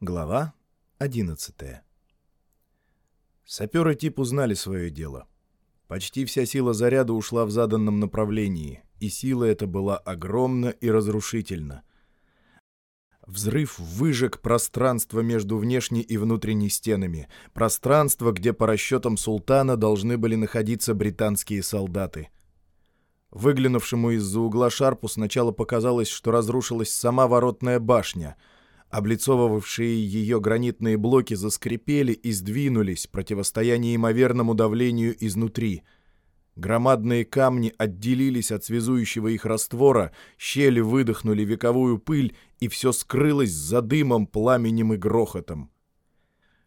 Глава 11 Саперы тип узнали свое дело. Почти вся сила заряда ушла в заданном направлении, и сила эта была огромна и разрушительна. Взрыв выжег пространство между внешней и внутренней стенами, пространство, где по расчетам султана должны были находиться британские солдаты. Выглянувшему из-за угла Шарпу сначала показалось, что разрушилась сама воротная башня — Облицовывавшие ее гранитные блоки заскрипели и сдвинулись, противостоя неимоверному давлению изнутри. Громадные камни отделились от связующего их раствора, щели выдохнули вековую пыль, и все скрылось за дымом, пламенем и грохотом.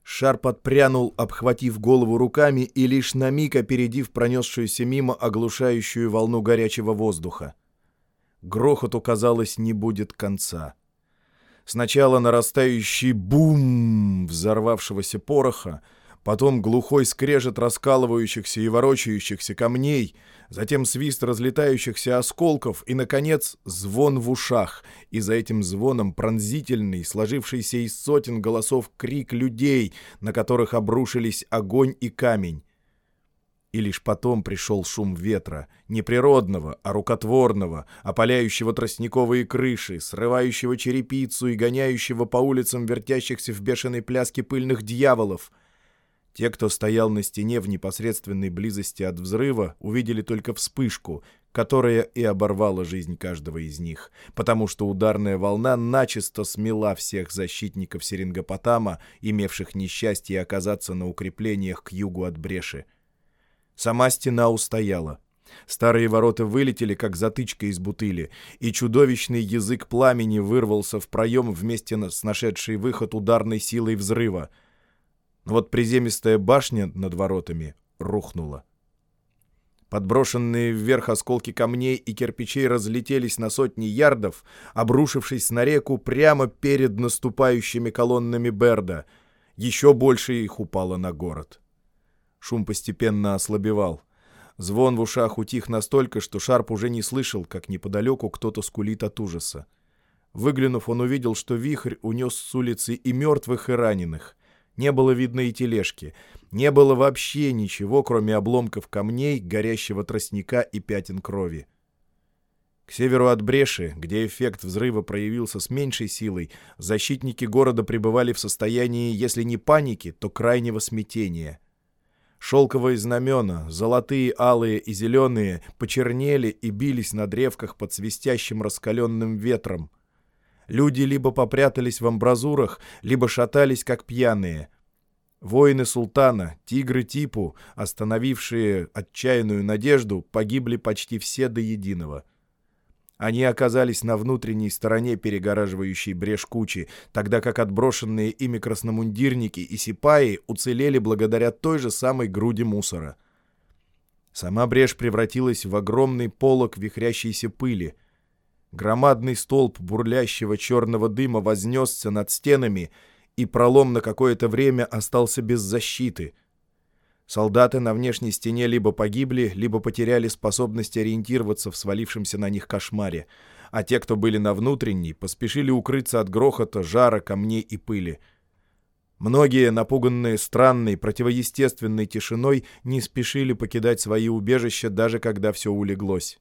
Шар подпрянул, обхватив голову руками и лишь на миг опередив пронесшуюся мимо оглушающую волну горячего воздуха. Грохоту, казалось, не будет конца. Сначала нарастающий бум взорвавшегося пороха, потом глухой скрежет раскалывающихся и ворочающихся камней, затем свист разлетающихся осколков и, наконец, звон в ушах, и за этим звоном пронзительный, сложившийся из сотен голосов крик людей, на которых обрушились огонь и камень. И лишь потом пришел шум ветра, не природного, а рукотворного, опаляющего тростниковые крыши, срывающего черепицу и гоняющего по улицам вертящихся в бешеной пляске пыльных дьяволов. Те, кто стоял на стене в непосредственной близости от взрыва, увидели только вспышку, которая и оборвала жизнь каждого из них, потому что ударная волна начисто смела всех защитников Серингопотама, имевших несчастье оказаться на укреплениях к югу от Бреши. Сама стена устояла. Старые ворота вылетели, как затычка из бутыли, и чудовищный язык пламени вырвался в проем вместе с нашедшей выход ударной силой взрыва. Но вот приземистая башня над воротами рухнула. Подброшенные вверх осколки камней и кирпичей разлетелись на сотни ярдов, обрушившись на реку прямо перед наступающими колоннами Берда. Еще больше их упало на город. Шум постепенно ослабевал. Звон в ушах утих настолько, что Шарп уже не слышал, как неподалеку кто-то скулит от ужаса. Выглянув, он увидел, что вихрь унес с улицы и мертвых, и раненых. Не было видно и тележки. Не было вообще ничего, кроме обломков камней, горящего тростника и пятен крови. К северу от Бреши, где эффект взрыва проявился с меньшей силой, защитники города пребывали в состоянии, если не паники, то крайнего смятения — Шелковые знамена, золотые, алые и зеленые, почернели и бились на древках под свистящим раскаленным ветром. Люди либо попрятались в амбразурах, либо шатались, как пьяные. Воины султана, тигры Типу, остановившие отчаянную надежду, погибли почти все до единого. Они оказались на внутренней стороне перегораживающей брешь кучи, тогда как отброшенные ими красномундирники и сипаи уцелели благодаря той же самой груди мусора. Сама брешь превратилась в огромный полог вихрящейся пыли. Громадный столб бурлящего черного дыма вознесся над стенами, и пролом на какое-то время остался без защиты — Солдаты на внешней стене либо погибли, либо потеряли способность ориентироваться в свалившемся на них кошмаре, а те, кто были на внутренней, поспешили укрыться от грохота, жара, камней и пыли. Многие, напуганные странной, противоестественной тишиной, не спешили покидать свои убежища, даже когда все улеглось.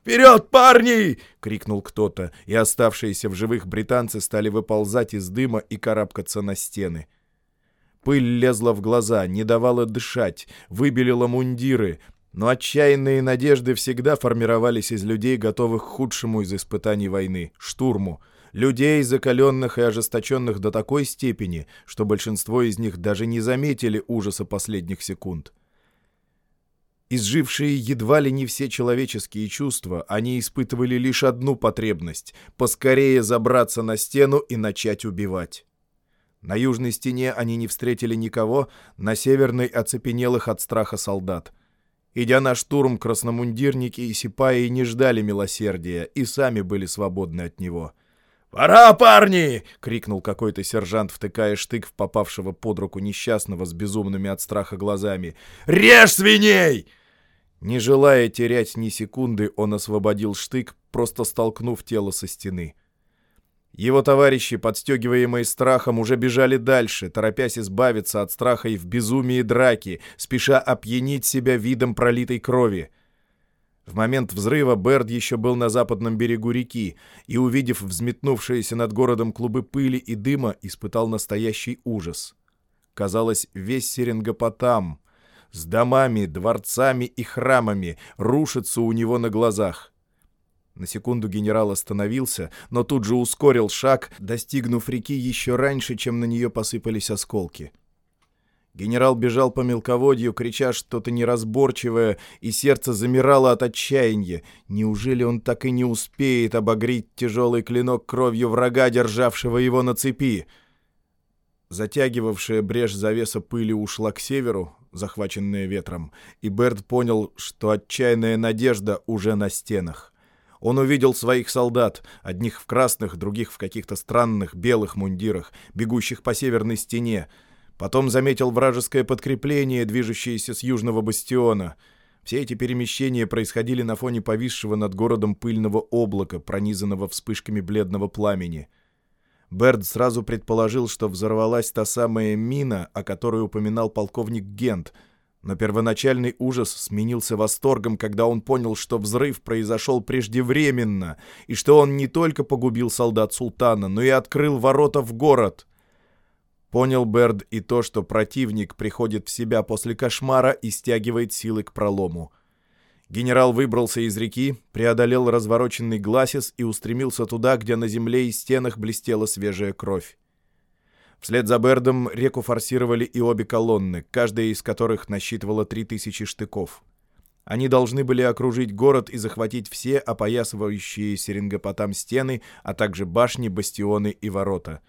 «Вперед, парни!» — крикнул кто-то, и оставшиеся в живых британцы стали выползать из дыма и карабкаться на стены. Пыль лезла в глаза, не давала дышать, выбелила мундиры, но отчаянные надежды всегда формировались из людей, готовых к худшему из испытаний войны — штурму. Людей, закаленных и ожесточенных до такой степени, что большинство из них даже не заметили ужаса последних секунд. Изжившие едва ли не все человеческие чувства, они испытывали лишь одну потребность — поскорее забраться на стену и начать убивать. На южной стене они не встретили никого, на северной оцепенелых от страха солдат. Идя на штурм, красномундирники и сипаи не ждали милосердия и сами были свободны от него. «Пора, парни!» — крикнул какой-то сержант, втыкая штык в попавшего под руку несчастного с безумными от страха глазами. «Режь свиней!» Не желая терять ни секунды, он освободил штык, просто столкнув тело со стены. Его товарищи, подстегиваемые страхом, уже бежали дальше, торопясь избавиться от страха и в безумии драки, спеша опьянить себя видом пролитой крови. В момент взрыва Берд еще был на западном берегу реки и, увидев взметнувшиеся над городом клубы пыли и дыма, испытал настоящий ужас. Казалось, весь Серингопотам с домами, дворцами и храмами рушится у него на глазах. На секунду генерал остановился, но тут же ускорил шаг, достигнув реки еще раньше, чем на нее посыпались осколки. Генерал бежал по мелководью, крича что-то неразборчивое, и сердце замирало от отчаяния. Неужели он так и не успеет обогреть тяжелый клинок кровью врага, державшего его на цепи? Затягивавшая брешь завеса пыли ушла к северу, захваченная ветром, и Берд понял, что отчаянная надежда уже на стенах. Он увидел своих солдат, одних в красных, других в каких-то странных белых мундирах, бегущих по северной стене. Потом заметил вражеское подкрепление, движущееся с южного бастиона. Все эти перемещения происходили на фоне повисшего над городом пыльного облака, пронизанного вспышками бледного пламени. Берд сразу предположил, что взорвалась та самая мина, о которой упоминал полковник Гент — но первоначальный ужас сменился восторгом, когда он понял, что взрыв произошел преждевременно, и что он не только погубил солдат султана, но и открыл ворота в город. Понял Берд и то, что противник приходит в себя после кошмара и стягивает силы к пролому. Генерал выбрался из реки, преодолел развороченный гласис и устремился туда, где на земле и стенах блестела свежая кровь. Вслед за Бердом реку форсировали и обе колонны, каждая из которых насчитывала 3000 штыков. Они должны были окружить город и захватить все опоясывающие Серингопотам стены, а также башни, бастионы и ворота.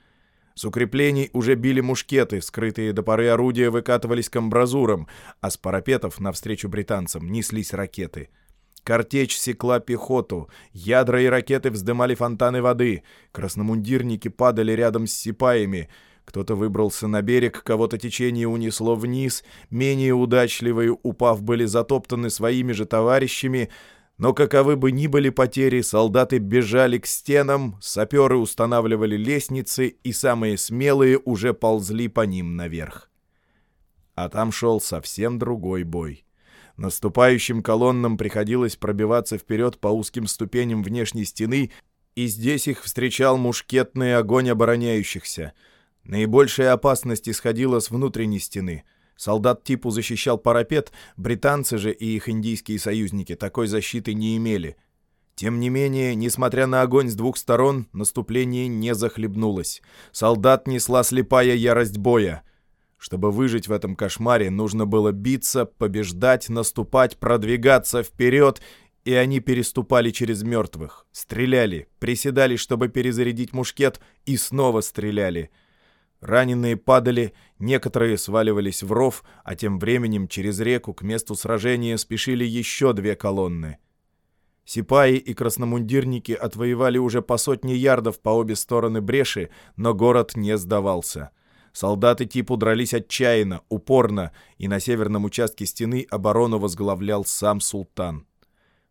С укреплений уже били мушкеты, скрытые до поры орудия выкатывались к амбразурам, а с парапетов навстречу британцам неслись ракеты. Картечь секла пехоту, ядра и ракеты вздымали фонтаны воды, красномундирники падали рядом с сипаями — кто-то выбрался на берег, кого-то течение унесло вниз, менее удачливые, упав, были затоптаны своими же товарищами, но каковы бы ни были потери, солдаты бежали к стенам, саперы устанавливали лестницы, и самые смелые уже ползли по ним наверх. А там шел совсем другой бой. Наступающим колоннам приходилось пробиваться вперед по узким ступеням внешней стены, и здесь их встречал мушкетный огонь обороняющихся — Наибольшая опасность исходила с внутренней стены. Солдат типу защищал парапет, британцы же и их индийские союзники такой защиты не имели. Тем не менее, несмотря на огонь с двух сторон, наступление не захлебнулось. Солдат несла слепая ярость боя. Чтобы выжить в этом кошмаре, нужно было биться, побеждать, наступать, продвигаться вперед, и они переступали через мертвых. Стреляли, приседали, чтобы перезарядить мушкет, и снова стреляли — Раненые падали, некоторые сваливались в ров, а тем временем через реку к месту сражения спешили еще две колонны. Сипаи и красномундирники отвоевали уже по сотне ярдов по обе стороны бреши, но город не сдавался. Солдаты типу дрались отчаянно, упорно, и на северном участке стены оборону возглавлял сам султан.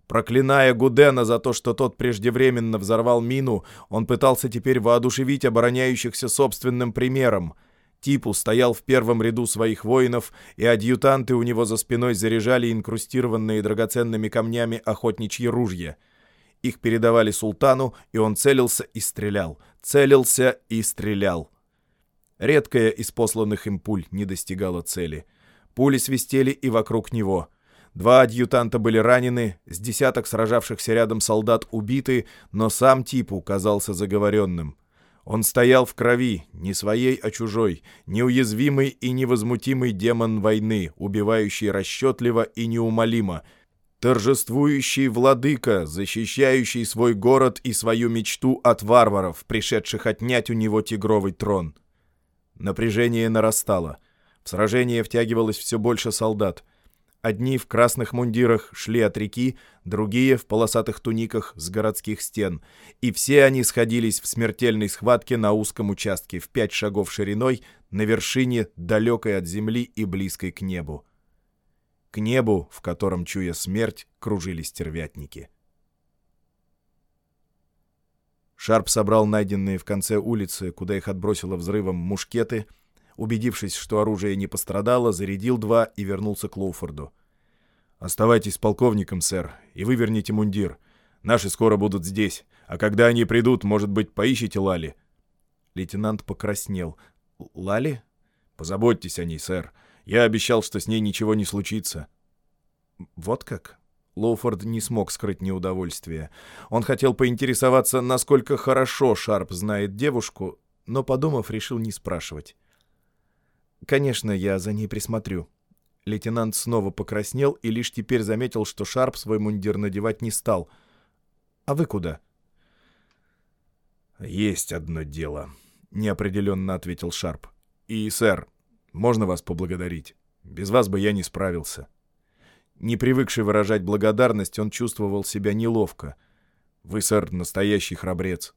Проклиная Гудена за то, что тот преждевременно взорвал мину, он пытался теперь воодушевить обороняющихся собственным примером. Типу стоял в первом ряду своих воинов, и адъютанты у него за спиной заряжали инкрустированные драгоценными камнями охотничьи ружья. Их передавали султану, и он целился и стрелял, целился и стрелял. Редкая из посланных им пуль не достигала цели. Пули свистели и вокруг него — Два адъютанта были ранены, с десяток сражавшихся рядом солдат убиты, но сам Типу казался заговоренным. Он стоял в крови, не своей, а чужой, неуязвимый и невозмутимый демон войны, убивающий расчетливо и неумолимо, торжествующий владыка, защищающий свой город и свою мечту от варваров, пришедших отнять у него тигровый трон. Напряжение нарастало. В сражение втягивалось все больше солдат. Одни в красных мундирах шли от реки, другие в полосатых туниках с городских стен. И все они сходились в смертельной схватке на узком участке в пять шагов шириной на вершине, далекой от земли и близкой к небу. К небу, в котором, чуя смерть, кружились тервятники. Шарп собрал найденные в конце улицы, куда их отбросило взрывом, мушкеты, убедившись, что оружие не пострадало, зарядил два и вернулся к Лоуфорду. «Оставайтесь полковником, сэр, и выверните мундир. Наши скоро будут здесь, а когда они придут, может быть, поищите Лали». Лейтенант покраснел. «Лали?» «Позаботьтесь о ней, сэр. Я обещал, что с ней ничего не случится». «Вот как?» Лоуфорд не смог скрыть неудовольствие. Он хотел поинтересоваться, насколько хорошо Шарп знает девушку, но, подумав, решил не спрашивать. «Конечно, я за ней присмотрю». Лейтенант снова покраснел и лишь теперь заметил, что Шарп свой мундир надевать не стал. «А вы куда?» «Есть одно дело», — неопределенно ответил Шарп. «И, сэр, можно вас поблагодарить? Без вас бы я не справился». Не привыкший выражать благодарность, он чувствовал себя неловко. «Вы, сэр, настоящий храбрец».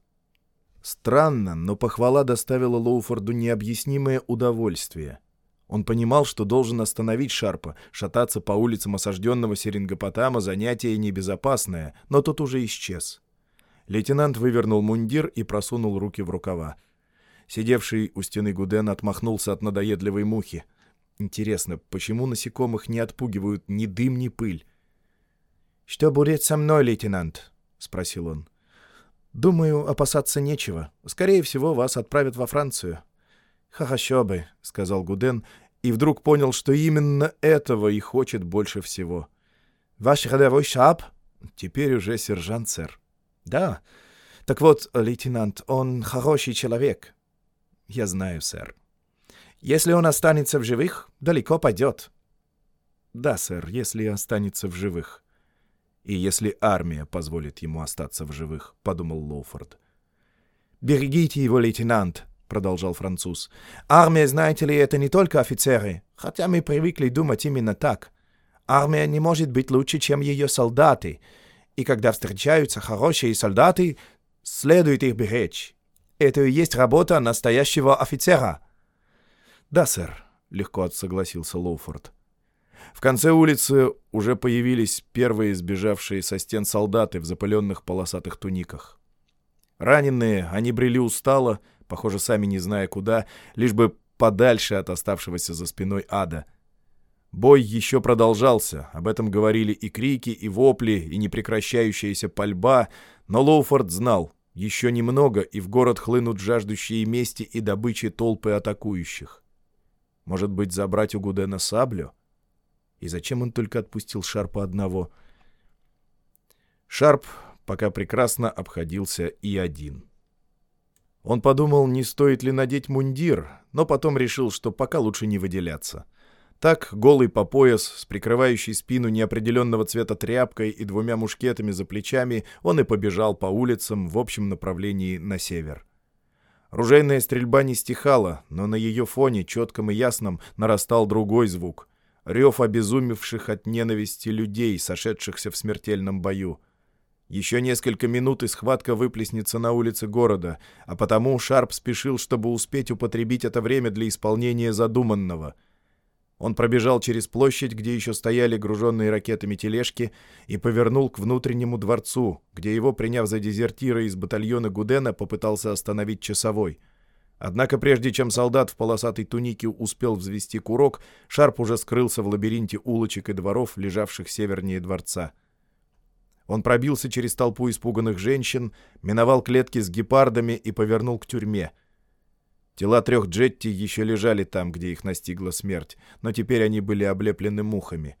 Странно, но похвала доставила Лоуфорду необъяснимое удовольствие. Он понимал, что должен остановить Шарпа, шататься по улицам осажденного Серингопотама — занятие небезопасное, но тот уже исчез. Лейтенант вывернул мундир и просунул руки в рукава. Сидевший у стены Гуден отмахнулся от надоедливой мухи. Интересно, почему насекомых не отпугивают ни дым, ни пыль? «Что будет со мной, лейтенант?» — спросил он. «Думаю, опасаться нечего. Скорее всего, вас отправят во Францию». «Хорошо бы», — сказал Гуден, и вдруг понял, что именно этого и хочет больше всего. «Ваш рядовой шап?» «Теперь уже сержант, сэр». «Да. Так вот, лейтенант, он хороший человек». «Я знаю, сэр». Если он останется в живых, далеко пойдет. Да, сэр, если останется в живых. И если армия позволит ему остаться в живых, подумал Лоуфорд. Берегите его, лейтенант, продолжал француз. Армия, знаете ли, это не только офицеры, хотя мы привыкли думать именно так. Армия не может быть лучше, чем ее солдаты, и когда встречаются хорошие солдаты, следует их беречь. Это и есть работа настоящего офицера. «Да, сэр», — легко согласился Лоуфорд. В конце улицы уже появились первые сбежавшие со стен солдаты в запыленных полосатых туниках. Раненые, они брели устало, похоже, сами не зная куда, лишь бы подальше от оставшегося за спиной ада. Бой еще продолжался, об этом говорили и крики, и вопли, и непрекращающаяся пальба, но Лоуфорд знал, еще немного, и в город хлынут жаждущие мести и добычи толпы атакующих. Может быть, забрать у Гудена саблю? И зачем он только отпустил Шарпа одного? Шарп пока прекрасно обходился и один. Он подумал, не стоит ли надеть мундир, но потом решил, что пока лучше не выделяться. Так, голый по пояс, с прикрывающей спину неопределенного цвета тряпкой и двумя мушкетами за плечами, он и побежал по улицам в общем направлении на север. Ружейная стрельба не стихала, но на ее фоне, четком и ясном, нарастал другой звук. Рев обезумевших от ненависти людей, сошедшихся в смертельном бою. Еще несколько минут и схватка выплеснется на улице города, а потому Шарп спешил, чтобы успеть употребить это время для исполнения задуманного — он пробежал через площадь, где еще стояли груженные ракетами тележки, и повернул к внутреннему дворцу, где его, приняв за дезертира из батальона Гудена, попытался остановить часовой. Однако прежде чем солдат в полосатой тунике успел взвести курок, Шарп уже скрылся в лабиринте улочек и дворов, лежавших севернее дворца. Он пробился через толпу испуганных женщин, миновал клетки с гепардами и повернул к тюрьме — Тела трех Джетти еще лежали там, где их настигла смерть, но теперь они были облеплены мухами.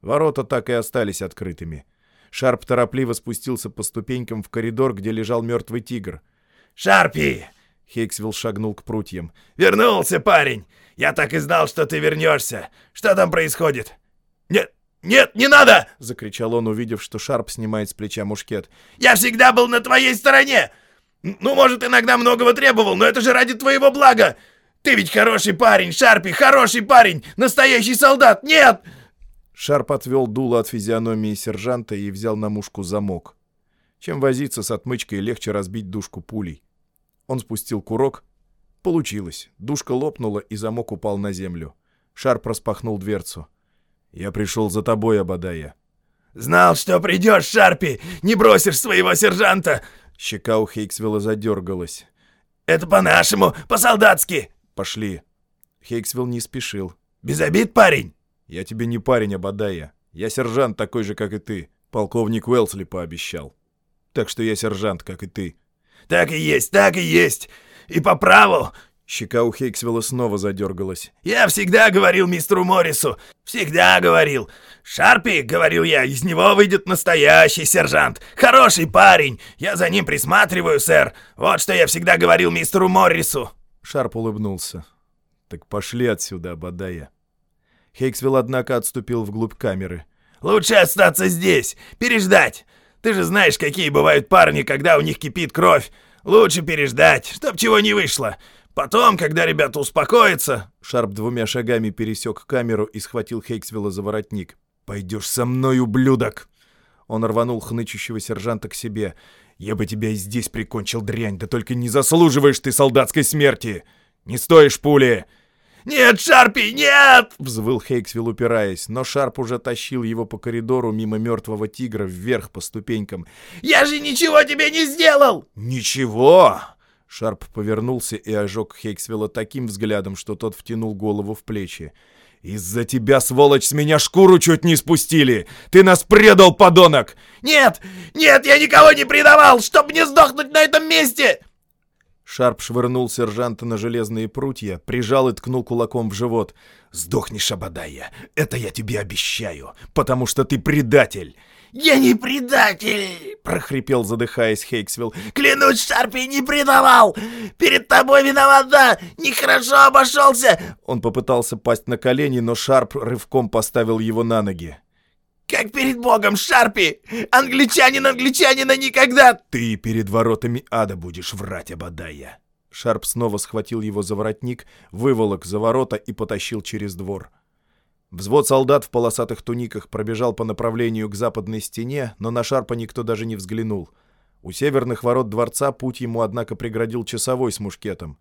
Ворота так и остались открытыми. Шарп торопливо спустился по ступенькам в коридор, где лежал мертвый тигр. «Шарпи!» — Хейксвилл шагнул к прутьям. «Вернулся, парень! Я так и знал, что ты вернешься! Что там происходит?» «Нет, нет, не надо!» — закричал он, увидев, что Шарп снимает с плеча мушкет. «Я всегда был на твоей стороне! Ну, может, иногда многого требовал, но это же ради твоего блага! Ты ведь хороший парень, Шарпи, хороший парень! Настоящий солдат! Нет!» Шарп отвел дуло от физиономии сержанта и взял на мушку замок. Чем возиться с отмычкой, легче разбить душку пулей. Он спустил курок. Получилось. Душка лопнула, и замок упал на землю. Шарп распахнул дверцу. «Я пришел за тобой, Абадая». «Знал, что придешь, Шарпи! Не бросишь своего сержанта! Щека у Хейксвилла задергалась. «Это по-нашему, по-солдатски!» «Пошли». Хейксвилл не спешил. «Без обид, парень!» «Я тебе не парень, Абадая. Я сержант такой же, как и ты. Полковник Уэлсли пообещал. Так что я сержант, как и ты». «Так и есть, так и есть! И по праву!» Щека у Хейксвилла снова задергалась. «Я всегда говорил мистеру Моррису, всегда говорил. Шарпи, говорил я, из него выйдет настоящий сержант. Хороший парень. Я за ним присматриваю, сэр. Вот что я всегда говорил мистеру Моррису». Шарп улыбнулся. «Так пошли отсюда, Абадая». Хейксвилл, однако, отступил вглубь камеры. «Лучше остаться здесь, переждать. Ты же знаешь, какие бывают парни, когда у них кипит кровь. Лучше переждать, чтоб чего не вышло. Потом, когда ребята успокоятся...» Шарп двумя шагами пересек камеру и схватил Хейксвилла за воротник. «Пойдешь со мной, ублюдок!» Он рванул хнычущего сержанта к себе. «Я бы тебя и здесь прикончил, дрянь, да только не заслуживаешь ты солдатской смерти! Не стоишь пули!» «Нет, Шарпи, нет!» — взвыл Хейксвилл, упираясь, но Шарп уже тащил его по коридору мимо мертвого тигра вверх по ступенькам. «Я же ничего тебе не сделал!» «Ничего!» Шарп повернулся и ожег Хейксвилла таким взглядом, что тот втянул голову в плечи. «Из-за тебя, сволочь, с меня шкуру чуть не спустили! Ты нас предал, подонок!» «Нет! Нет, я никого не предавал! Чтоб не сдохнуть на этом месте!» Шарп швырнул сержанта на железные прутья, прижал и ткнул кулаком в живот. «Сдохни, Шабадая! Это я тебе обещаю, потому что ты предатель! «Я не предатель!» — прохрипел, задыхаясь Хейксвилл. «Клянусь, Шарпи не предавал! Перед тобой виноват, да! Нехорошо обошелся!» Он попытался пасть на колени, но Шарп рывком поставил его на ноги. «Как перед богом, Шарпи! Англичанин англичанина никогда!» «Ты перед воротами ада будешь врать, Абадая!» Шарп снова схватил его за воротник, выволок за ворота и потащил через двор. Взвод солдат в полосатых туниках пробежал по направлению к западной стене, но на Шарпа никто даже не взглянул. У северных ворот дворца путь ему, однако, преградил часовой с мушкетом.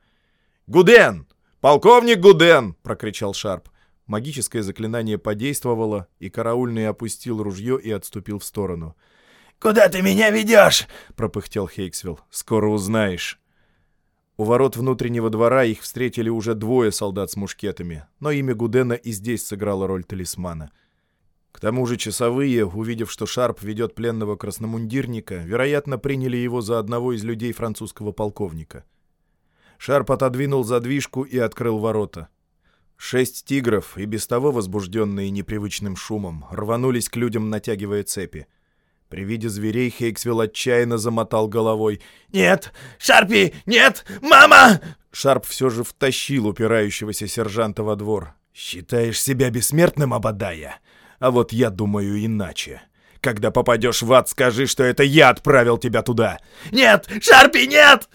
«Гуден! Полковник Гуден!» — прокричал Шарп. Магическое заклинание подействовало, и караульный опустил ружье и отступил в сторону. «Куда ты меня ведешь?» — пропыхтел Хейксвилл. «Скоро узнаешь». У ворот внутреннего двора их встретили уже двое солдат с мушкетами, но имя Гудена и здесь сыграло роль талисмана. К тому же часовые, увидев, что Шарп ведет пленного красномундирника, вероятно, приняли его за одного из людей французского полковника. Шарп отодвинул задвижку и открыл ворота. Шесть тигров, и без того возбужденные непривычным шумом, рванулись к людям, натягивая цепи. При виде зверей Хейксвилл отчаянно замотал головой. «Нет! Шарпи! Нет! Мама!» Шарп все же втащил упирающегося сержанта во двор. «Считаешь себя бессмертным, Абадая? А вот я думаю иначе. Когда попадешь в ад, скажи, что это я отправил тебя туда!» «Нет! Шарпи, нет!»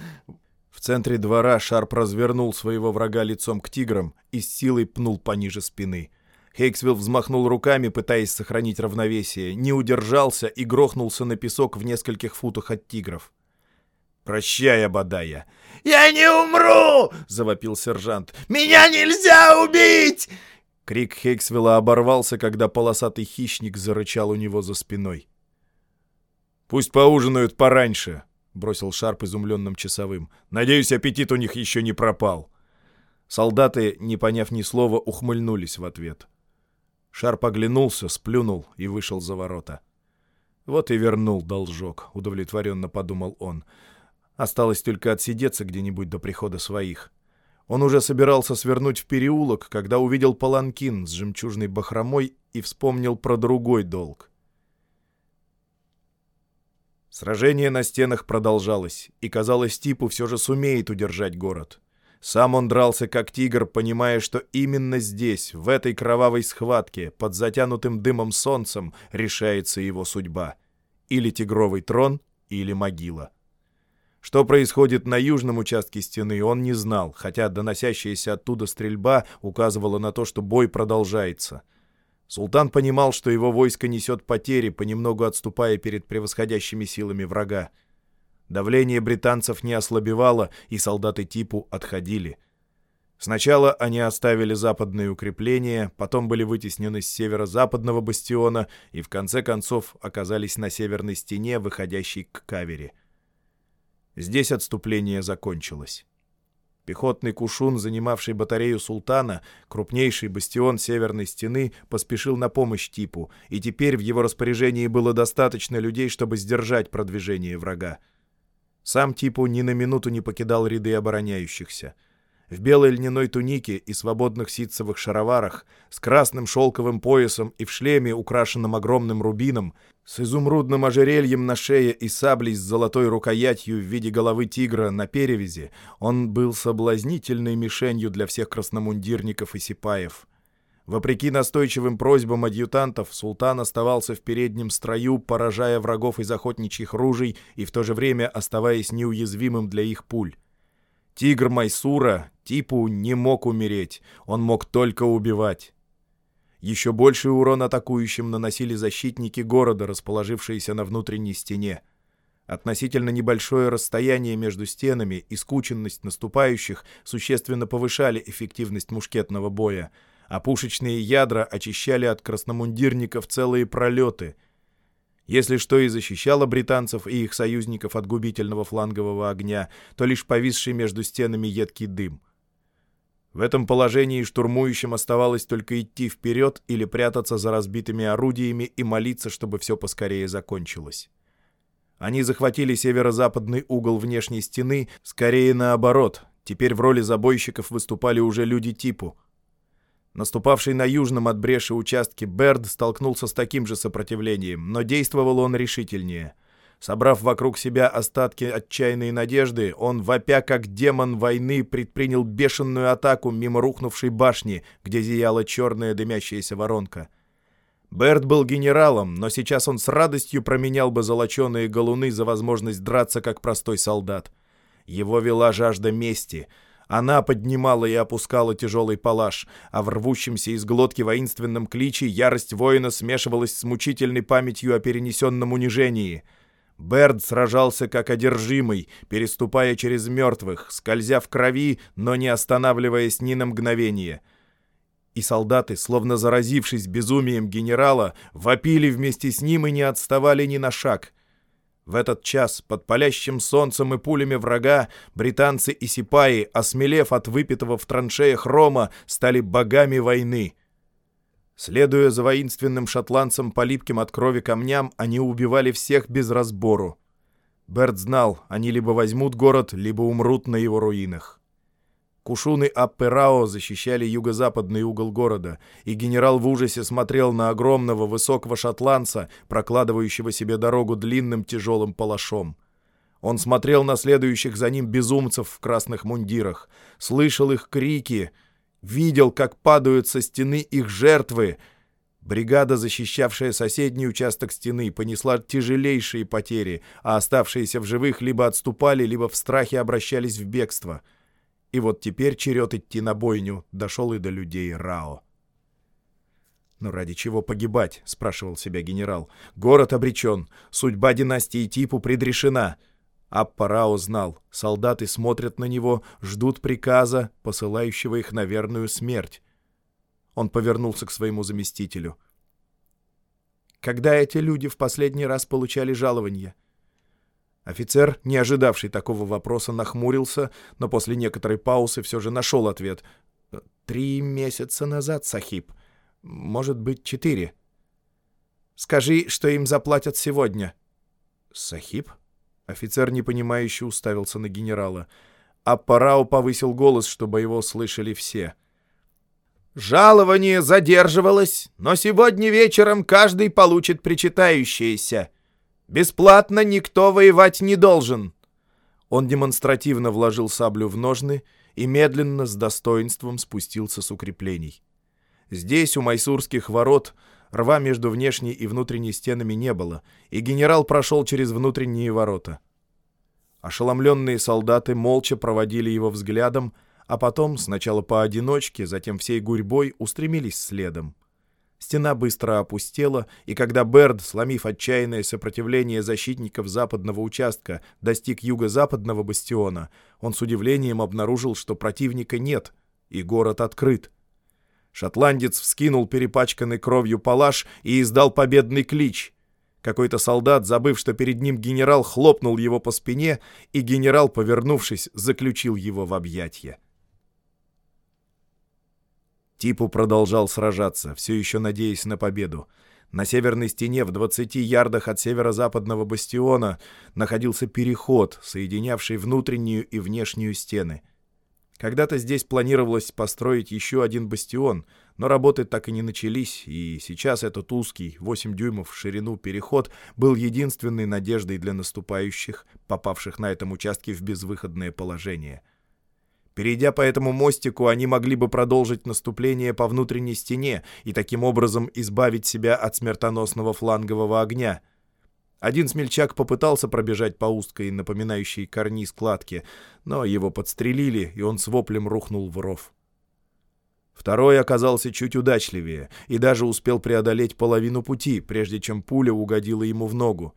Центре двора Шарп развернул своего врага лицом к тиграм и с силой пнул пониже спины. Хейксвилл взмахнул руками, пытаясь сохранить равновесие, не удержался и грохнулся на песок в нескольких футах от тигров. «Прощай, Абадая!» «Я не умру!» — завопил сержант. «Меня нельзя убить!» Крик Хейксвилла оборвался, когда полосатый хищник зарычал у него за спиной. «Пусть поужинают пораньше», — бросил Шарп изумленным часовым. «Надеюсь, аппетит у них еще не пропал». Солдаты, не поняв ни слова, ухмыльнулись в ответ. Шарп оглянулся, сплюнул и вышел за ворота. «Вот и вернул должок», — удовлетворенно подумал он. «Осталось только отсидеться где-нибудь до прихода своих». Он уже собирался свернуть в переулок, когда увидел паланкин с жемчужной бахромой и вспомнил про другой долг. Сражение на стенах продолжалось, и, казалось, Типу все же сумеет удержать город. Сам он дрался как тигр, понимая, что именно здесь, в этой кровавой схватке, под затянутым дымом солнцем, решается его судьба. Или тигровый трон, или могила. Что происходит на южном участке стены, он не знал, хотя доносящаяся оттуда стрельба указывала на то, что бой продолжается. Султан понимал, что его войско несет потери, понемногу отступая перед превосходящими силами врага. Давление британцев не ослабевало, и солдаты типу отходили. Сначала они оставили западные укрепления, потом были вытеснены с северо-западного бастиона и в конце концов оказались на северной стене, выходящей к кавере. Здесь отступление закончилось. Пехотный кушун, занимавший батарею султана, крупнейший бастион северной стены, поспешил на помощь типу, и теперь в его распоряжении было достаточно людей, чтобы сдержать продвижение врага. Сам типу ни на минуту не покидал ряды обороняющихся — в белой льняной тунике и свободных ситцевых шароварах, с красным шелковым поясом и в шлеме, украшенном огромным рубином, с изумрудным ожерельем на шее и саблей с золотой рукоятью в виде головы тигра на перевязи, он был соблазнительной мишенью для всех красномундирников и сипаев. Вопреки настойчивым просьбам адъютантов, султан оставался в переднем строю, поражая врагов из охотничьих ружей и в то же время оставаясь неуязвимым для их пуль. Тигр Майсура, Типу, не мог умереть, он мог только убивать. Еще больший урон атакующим наносили защитники города, расположившиеся на внутренней стене. Относительно небольшое расстояние между стенами и скученность наступающих существенно повышали эффективность мушкетного боя, а пушечные ядра очищали от красномундирников целые пролеты — если что и защищало британцев и их союзников от губительного флангового огня, то лишь повисший между стенами едкий дым. В этом положении штурмующим оставалось только идти вперед или прятаться за разбитыми орудиями и молиться, чтобы все поскорее закончилось. Они захватили северо-западный угол внешней стены, скорее наоборот. Теперь в роли забойщиков выступали уже люди типу — Наступавший на южном от бреши участке Берд столкнулся с таким же сопротивлением, но действовал он решительнее. Собрав вокруг себя остатки отчаянной надежды, он, вопя как демон войны, предпринял бешеную атаку мимо рухнувшей башни, где зияла черная дымящаяся воронка. Берд был генералом, но сейчас он с радостью променял бы золоченые галуны за возможность драться как простой солдат. Его вела жажда мести — она поднимала и опускала тяжелый палаш, а в рвущемся из глотки воинственном кличе ярость воина смешивалась с мучительной памятью о перенесенном унижении. Берд сражался как одержимый, переступая через мертвых, скользя в крови, но не останавливаясь ни на мгновение. И солдаты, словно заразившись безумием генерала, вопили вместе с ним и не отставали ни на шаг — в этот час, под палящим солнцем и пулями врага, британцы и сипаи, осмелев от выпитого в траншеях рома, стали богами войны. Следуя за воинственным шотландцам по липким от крови камням, они убивали всех без разбору. Берт знал, они либо возьмут город, либо умрут на его руинах. Кушуны Апперао защищали юго-западный угол города, и генерал в ужасе смотрел на огромного высокого шотландца, прокладывающего себе дорогу длинным тяжелым палашом. Он смотрел на следующих за ним безумцев в красных мундирах, слышал их крики, видел, как падают со стены их жертвы. Бригада, защищавшая соседний участок стены, понесла тяжелейшие потери, а оставшиеся в живых либо отступали, либо в страхе обращались в бегство — и вот теперь черед идти на бойню дошел и до людей Рао. «Но ради чего погибать?» — спрашивал себя генерал. «Город обречен, судьба династии Типу предрешена». Аппа Рао знал, солдаты смотрят на него, ждут приказа, посылающего их на верную смерть. Он повернулся к своему заместителю. «Когда эти люди в последний раз получали жалование?» Офицер, не ожидавший такого вопроса, нахмурился, но после некоторой паузы все же нашел ответ. «Три месяца назад, Сахиб. Может быть, четыре. Скажи, что им заплатят сегодня». «Сахиб?» Офицер, непонимающе, уставился на генерала. А Парау повысил голос, чтобы его слышали все. «Жалование задерживалось, но сегодня вечером каждый получит причитающееся». Бесплатно никто воевать не должен!» Он демонстративно вложил саблю в ножны и медленно, с достоинством спустился с укреплений. Здесь, у майсурских ворот, рва между внешней и внутренней стенами не было, и генерал прошел через внутренние ворота. Ошеломленные солдаты молча проводили его взглядом, а потом, сначала поодиночке, затем всей гурьбой, устремились следом. Стена быстро опустела, и когда Берд, сломив отчаянное сопротивление защитников западного участка, достиг юго-западного бастиона, он с удивлением обнаружил, что противника нет, и город открыт. Шотландец вскинул перепачканный кровью палаш и издал победный клич. Какой-то солдат, забыв, что перед ним генерал, хлопнул его по спине, и генерал, повернувшись, заключил его в объятья. Типу продолжал сражаться, все еще надеясь на победу. На северной стене, в 20 ярдах от северо-западного бастиона, находился переход, соединявший внутреннюю и внешнюю стены. Когда-то здесь планировалось построить еще один бастион, но работы так и не начались, и сейчас этот узкий, 8 дюймов в ширину переход был единственной надеждой для наступающих, попавших на этом участке в безвыходное положение — Перейдя по этому мостику, они могли бы продолжить наступление по внутренней стене и таким образом избавить себя от смертоносного флангового огня. Один смельчак попытался пробежать по узкой, напоминающей карниз кладке, но его подстрелили, и он с воплем рухнул в ров. Второй оказался чуть удачливее и даже успел преодолеть половину пути, прежде чем пуля угодила ему в ногу.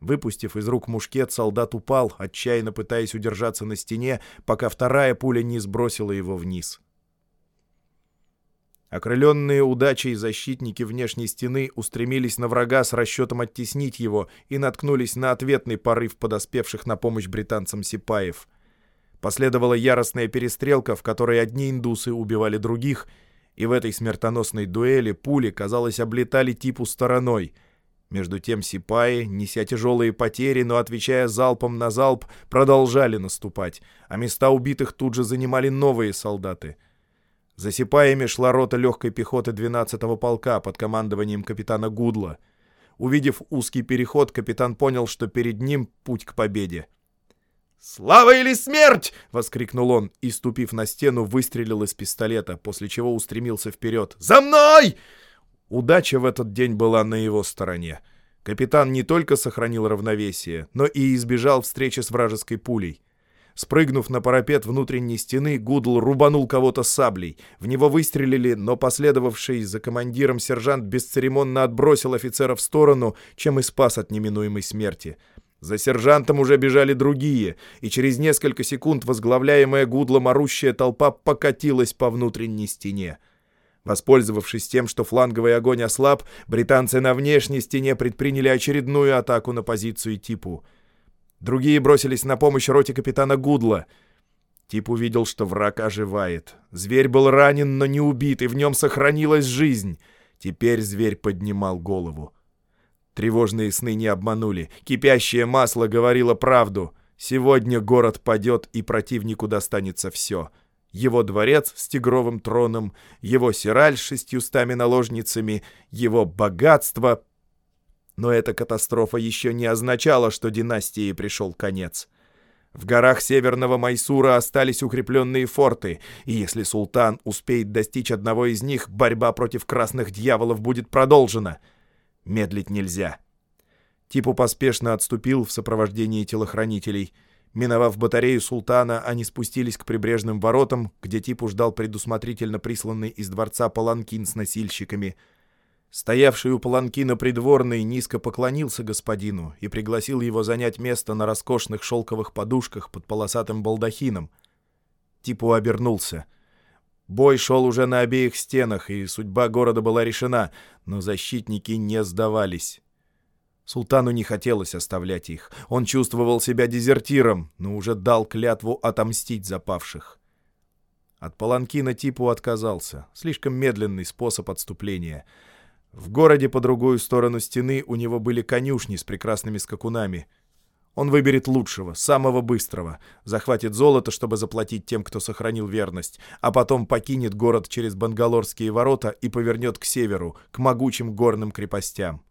Выпустив из рук мушкет, солдат упал, отчаянно пытаясь удержаться на стене, пока вторая пуля не сбросила его вниз. Окрыленные удачей защитники внешней стены устремились на врага с расчетом оттеснить его и наткнулись на ответный порыв подоспевших на помощь британцам сипаев. Последовала яростная перестрелка, в которой одни индусы убивали других, и в этой смертоносной дуэли пули, казалось, облетали типу стороной — между тем сипаи, неся тяжелые потери, но отвечая залпом на залп, продолжали наступать, а места убитых тут же занимали новые солдаты. За сипаями шла рота легкой пехоты 12-го полка под командованием капитана Гудла. Увидев узкий переход, капитан понял, что перед ним путь к победе. «Слава или смерть!» — воскликнул он и, ступив на стену, выстрелил из пистолета, после чего устремился вперед. «За мной!» Удача в этот день была на его стороне. Капитан не только сохранил равновесие, но и избежал встречи с вражеской пулей. Спрыгнув на парапет внутренней стены, Гудл рубанул кого-то саблей. В него выстрелили, но последовавший за командиром сержант бесцеремонно отбросил офицера в сторону, чем и спас от неминуемой смерти. За сержантом уже бежали другие, и через несколько секунд возглавляемая Гудлом орущая толпа покатилась по внутренней стене. Воспользовавшись тем, что фланговый огонь ослаб, британцы на внешней стене предприняли очередную атаку на позицию Типу. Другие бросились на помощь роте капитана Гудла. Тип увидел, что враг оживает. Зверь был ранен, но не убит, и в нем сохранилась жизнь. Теперь зверь поднимал голову. Тревожные сны не обманули. Кипящее масло говорило правду. Сегодня город падет, и противнику достанется все — его дворец с тигровым троном, его сираль с шестьюстами наложницами, его богатство. Но эта катастрофа еще не означала, что династии пришел конец. В горах северного Майсура остались укрепленные форты, и если султан успеет достичь одного из них, борьба против красных дьяволов будет продолжена. Медлить нельзя. Типу поспешно отступил в сопровождении телохранителей — Миновав батарею султана, они спустились к прибрежным воротам, где Типу ждал предусмотрительно присланный из дворца паланкин с носильщиками. Стоявший у паланкина придворный низко поклонился господину и пригласил его занять место на роскошных шелковых подушках под полосатым балдахином. Типу обернулся. Бой шел уже на обеих стенах, и судьба города была решена, но защитники не сдавались. Султану не хотелось оставлять их. Он чувствовал себя дезертиром, но уже дал клятву отомстить запавших. От паланкина типу отказался. Слишком медленный способ отступления. В городе по другую сторону стены у него были конюшни с прекрасными скакунами. Он выберет лучшего, самого быстрого, захватит золото, чтобы заплатить тем, кто сохранил верность, а потом покинет город через Бангалорские ворота и повернет к северу, к могучим горным крепостям.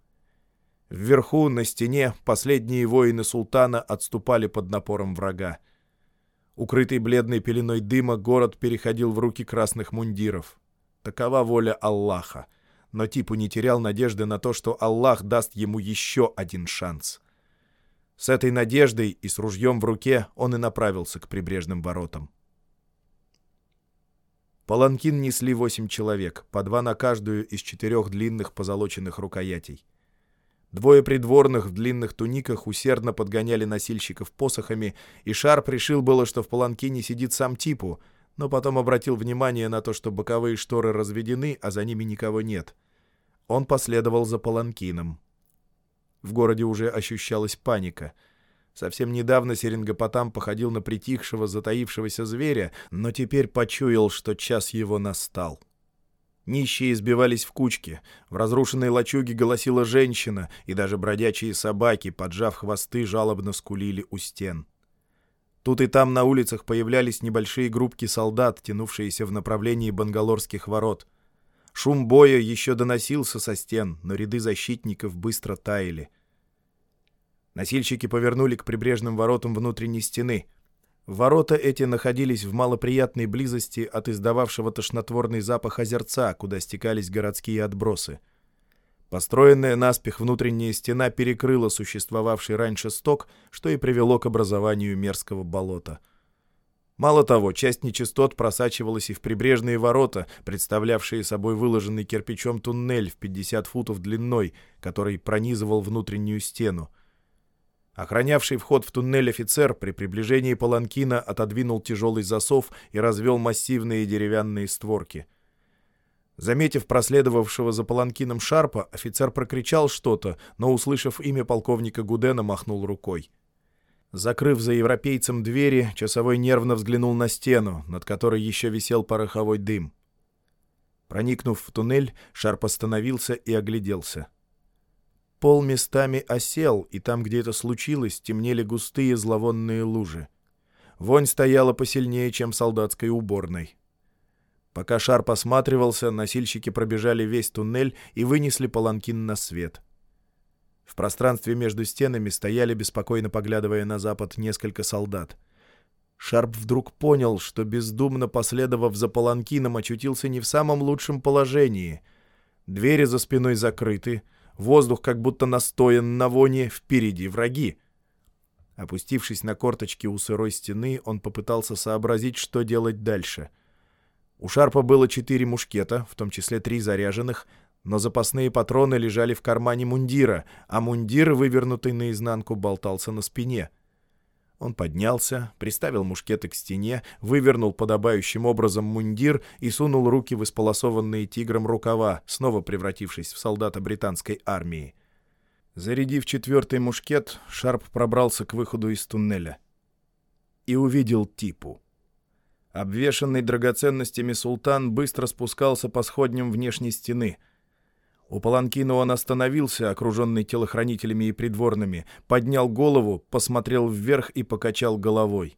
Вверху, на стене, последние воины султана отступали под напором врага. Укрытый бледной пеленой дыма, город переходил в руки красных мундиров. Такова воля Аллаха. Но Типу не терял надежды на то, что Аллах даст ему еще один шанс. С этой надеждой и с ружьем в руке он и направился к прибрежным воротам. Паланкин несли восемь человек, по два на каждую из четырех длинных позолоченных рукоятей. Двое придворных в длинных туниках усердно подгоняли носильщиков посохами, и Шар пришил было, что в паланкине сидит сам Типу, но потом обратил внимание на то, что боковые шторы разведены, а за ними никого нет. Он последовал за паланкином. В городе уже ощущалась паника. Совсем недавно Серингопотам походил на притихшего, затаившегося зверя, но теперь почуял, что час его настал. Нищие избивались в кучки, в разрушенной лачуге голосила женщина, и даже бродячие собаки, поджав хвосты, жалобно скулили у стен. Тут и там на улицах появлялись небольшие группки солдат, тянувшиеся в направлении бангалорских ворот. Шум боя еще доносился со стен, но ряды защитников быстро таяли. Носильщики повернули к прибрежным воротам внутренней стены — Ворота эти находились в малоприятной близости от издававшего тошнотворный запах озерца, куда стекались городские отбросы. Построенная наспех внутренняя стена перекрыла существовавший раньше сток, что и привело к образованию мерзкого болота. Мало того, часть нечистот просачивалась и в прибрежные ворота, представлявшие собой выложенный кирпичом туннель в 50 футов длиной, который пронизывал внутреннюю стену. Охранявший вход в туннель офицер при приближении паланкина отодвинул тяжелый засов и развел массивные деревянные створки. Заметив проследовавшего за паланкином Шарпа, офицер прокричал что-то, но, услышав имя полковника Гудена, махнул рукой. Закрыв за европейцем двери, часовой нервно взглянул на стену, над которой еще висел пороховой дым. Проникнув в туннель, Шарп остановился и огляделся. Пол местами осел, и там, где это случилось, темнели густые зловонные лужи. Вонь стояла посильнее, чем солдатской уборной. Пока шар посматривался, носильщики пробежали весь туннель и вынесли паланкин на свет. В пространстве между стенами стояли, беспокойно поглядывая на запад, несколько солдат. Шарп вдруг понял, что, бездумно последовав за паланкином, очутился не в самом лучшем положении. Двери за спиной закрыты — Воздух как будто настоян на воне, впереди враги. Опустившись на корточки у сырой стены, он попытался сообразить, что делать дальше. У Шарпа было четыре мушкета, в том числе три заряженных, но запасные патроны лежали в кармане мундира, а мундир, вывернутый наизнанку, болтался на спине — он поднялся, приставил мушкеты к стене, вывернул подобающим образом мундир и сунул руки в исполосованные тигром рукава, снова превратившись в солдата британской армии. Зарядив четвертый мушкет, Шарп пробрался к выходу из туннеля. И увидел Типу. Обвешанный драгоценностями султан быстро спускался по сходням внешней стены — у Паланкина он остановился, окруженный телохранителями и придворными, поднял голову, посмотрел вверх и покачал головой.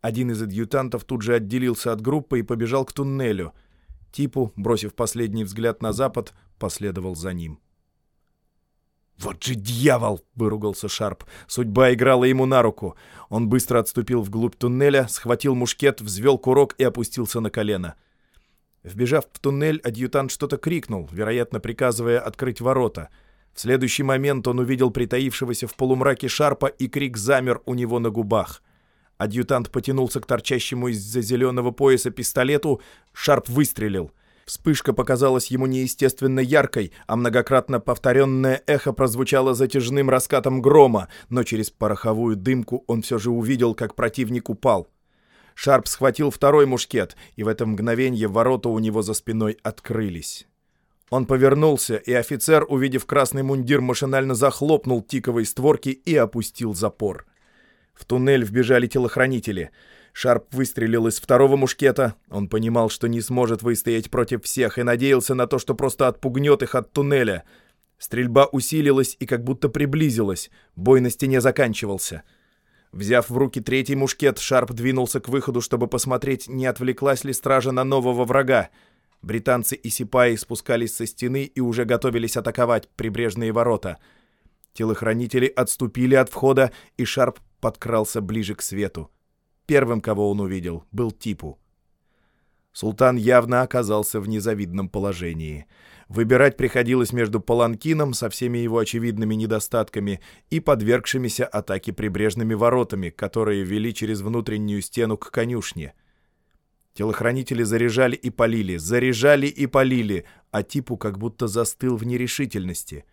Один из адъютантов тут же отделился от группы и побежал к туннелю. Типу, бросив последний взгляд на запад, последовал за ним. «Вот же дьявол!» — выругался Шарп. Судьба играла ему на руку. Он быстро отступил вглубь туннеля, схватил мушкет, взвел курок и опустился на колено. — Вбежав в туннель, адъютант что-то крикнул, вероятно, приказывая открыть ворота. В следующий момент он увидел притаившегося в полумраке шарпа, и крик замер у него на губах. Адъютант потянулся к торчащему из-за зеленого пояса пистолету, шарп выстрелил. Вспышка показалась ему неестественно яркой, а многократно повторенное эхо прозвучало затяжным раскатом грома, но через пороховую дымку он все же увидел, как противник упал. Шарп схватил второй мушкет, и в это мгновенье ворота у него за спиной открылись. Он повернулся, и офицер, увидев красный мундир, машинально захлопнул тиковые створки и опустил запор. В туннель вбежали телохранители. Шарп выстрелил из второго мушкета. Он понимал, что не сможет выстоять против всех, и надеялся на то, что просто отпугнет их от туннеля. Стрельба усилилась и как будто приблизилась. Бой на стене заканчивался. — Взяв в руки третий мушкет, Шарп двинулся к выходу, чтобы посмотреть, не отвлеклась ли стража на нового врага. Британцы и сипаи спускались со стены и уже готовились атаковать прибрежные ворота. Телохранители отступили от входа, и Шарп подкрался ближе к свету. Первым, кого он увидел, был Типу. Султан явно оказался в незавидном положении — Выбирать приходилось между Паланкином со всеми его очевидными недостатками и подвергшимися атаке прибрежными воротами, которые вели через внутреннюю стену к конюшне. Телохранители заряжали и полили, заряжали и полили, а типу как будто застыл в нерешительности.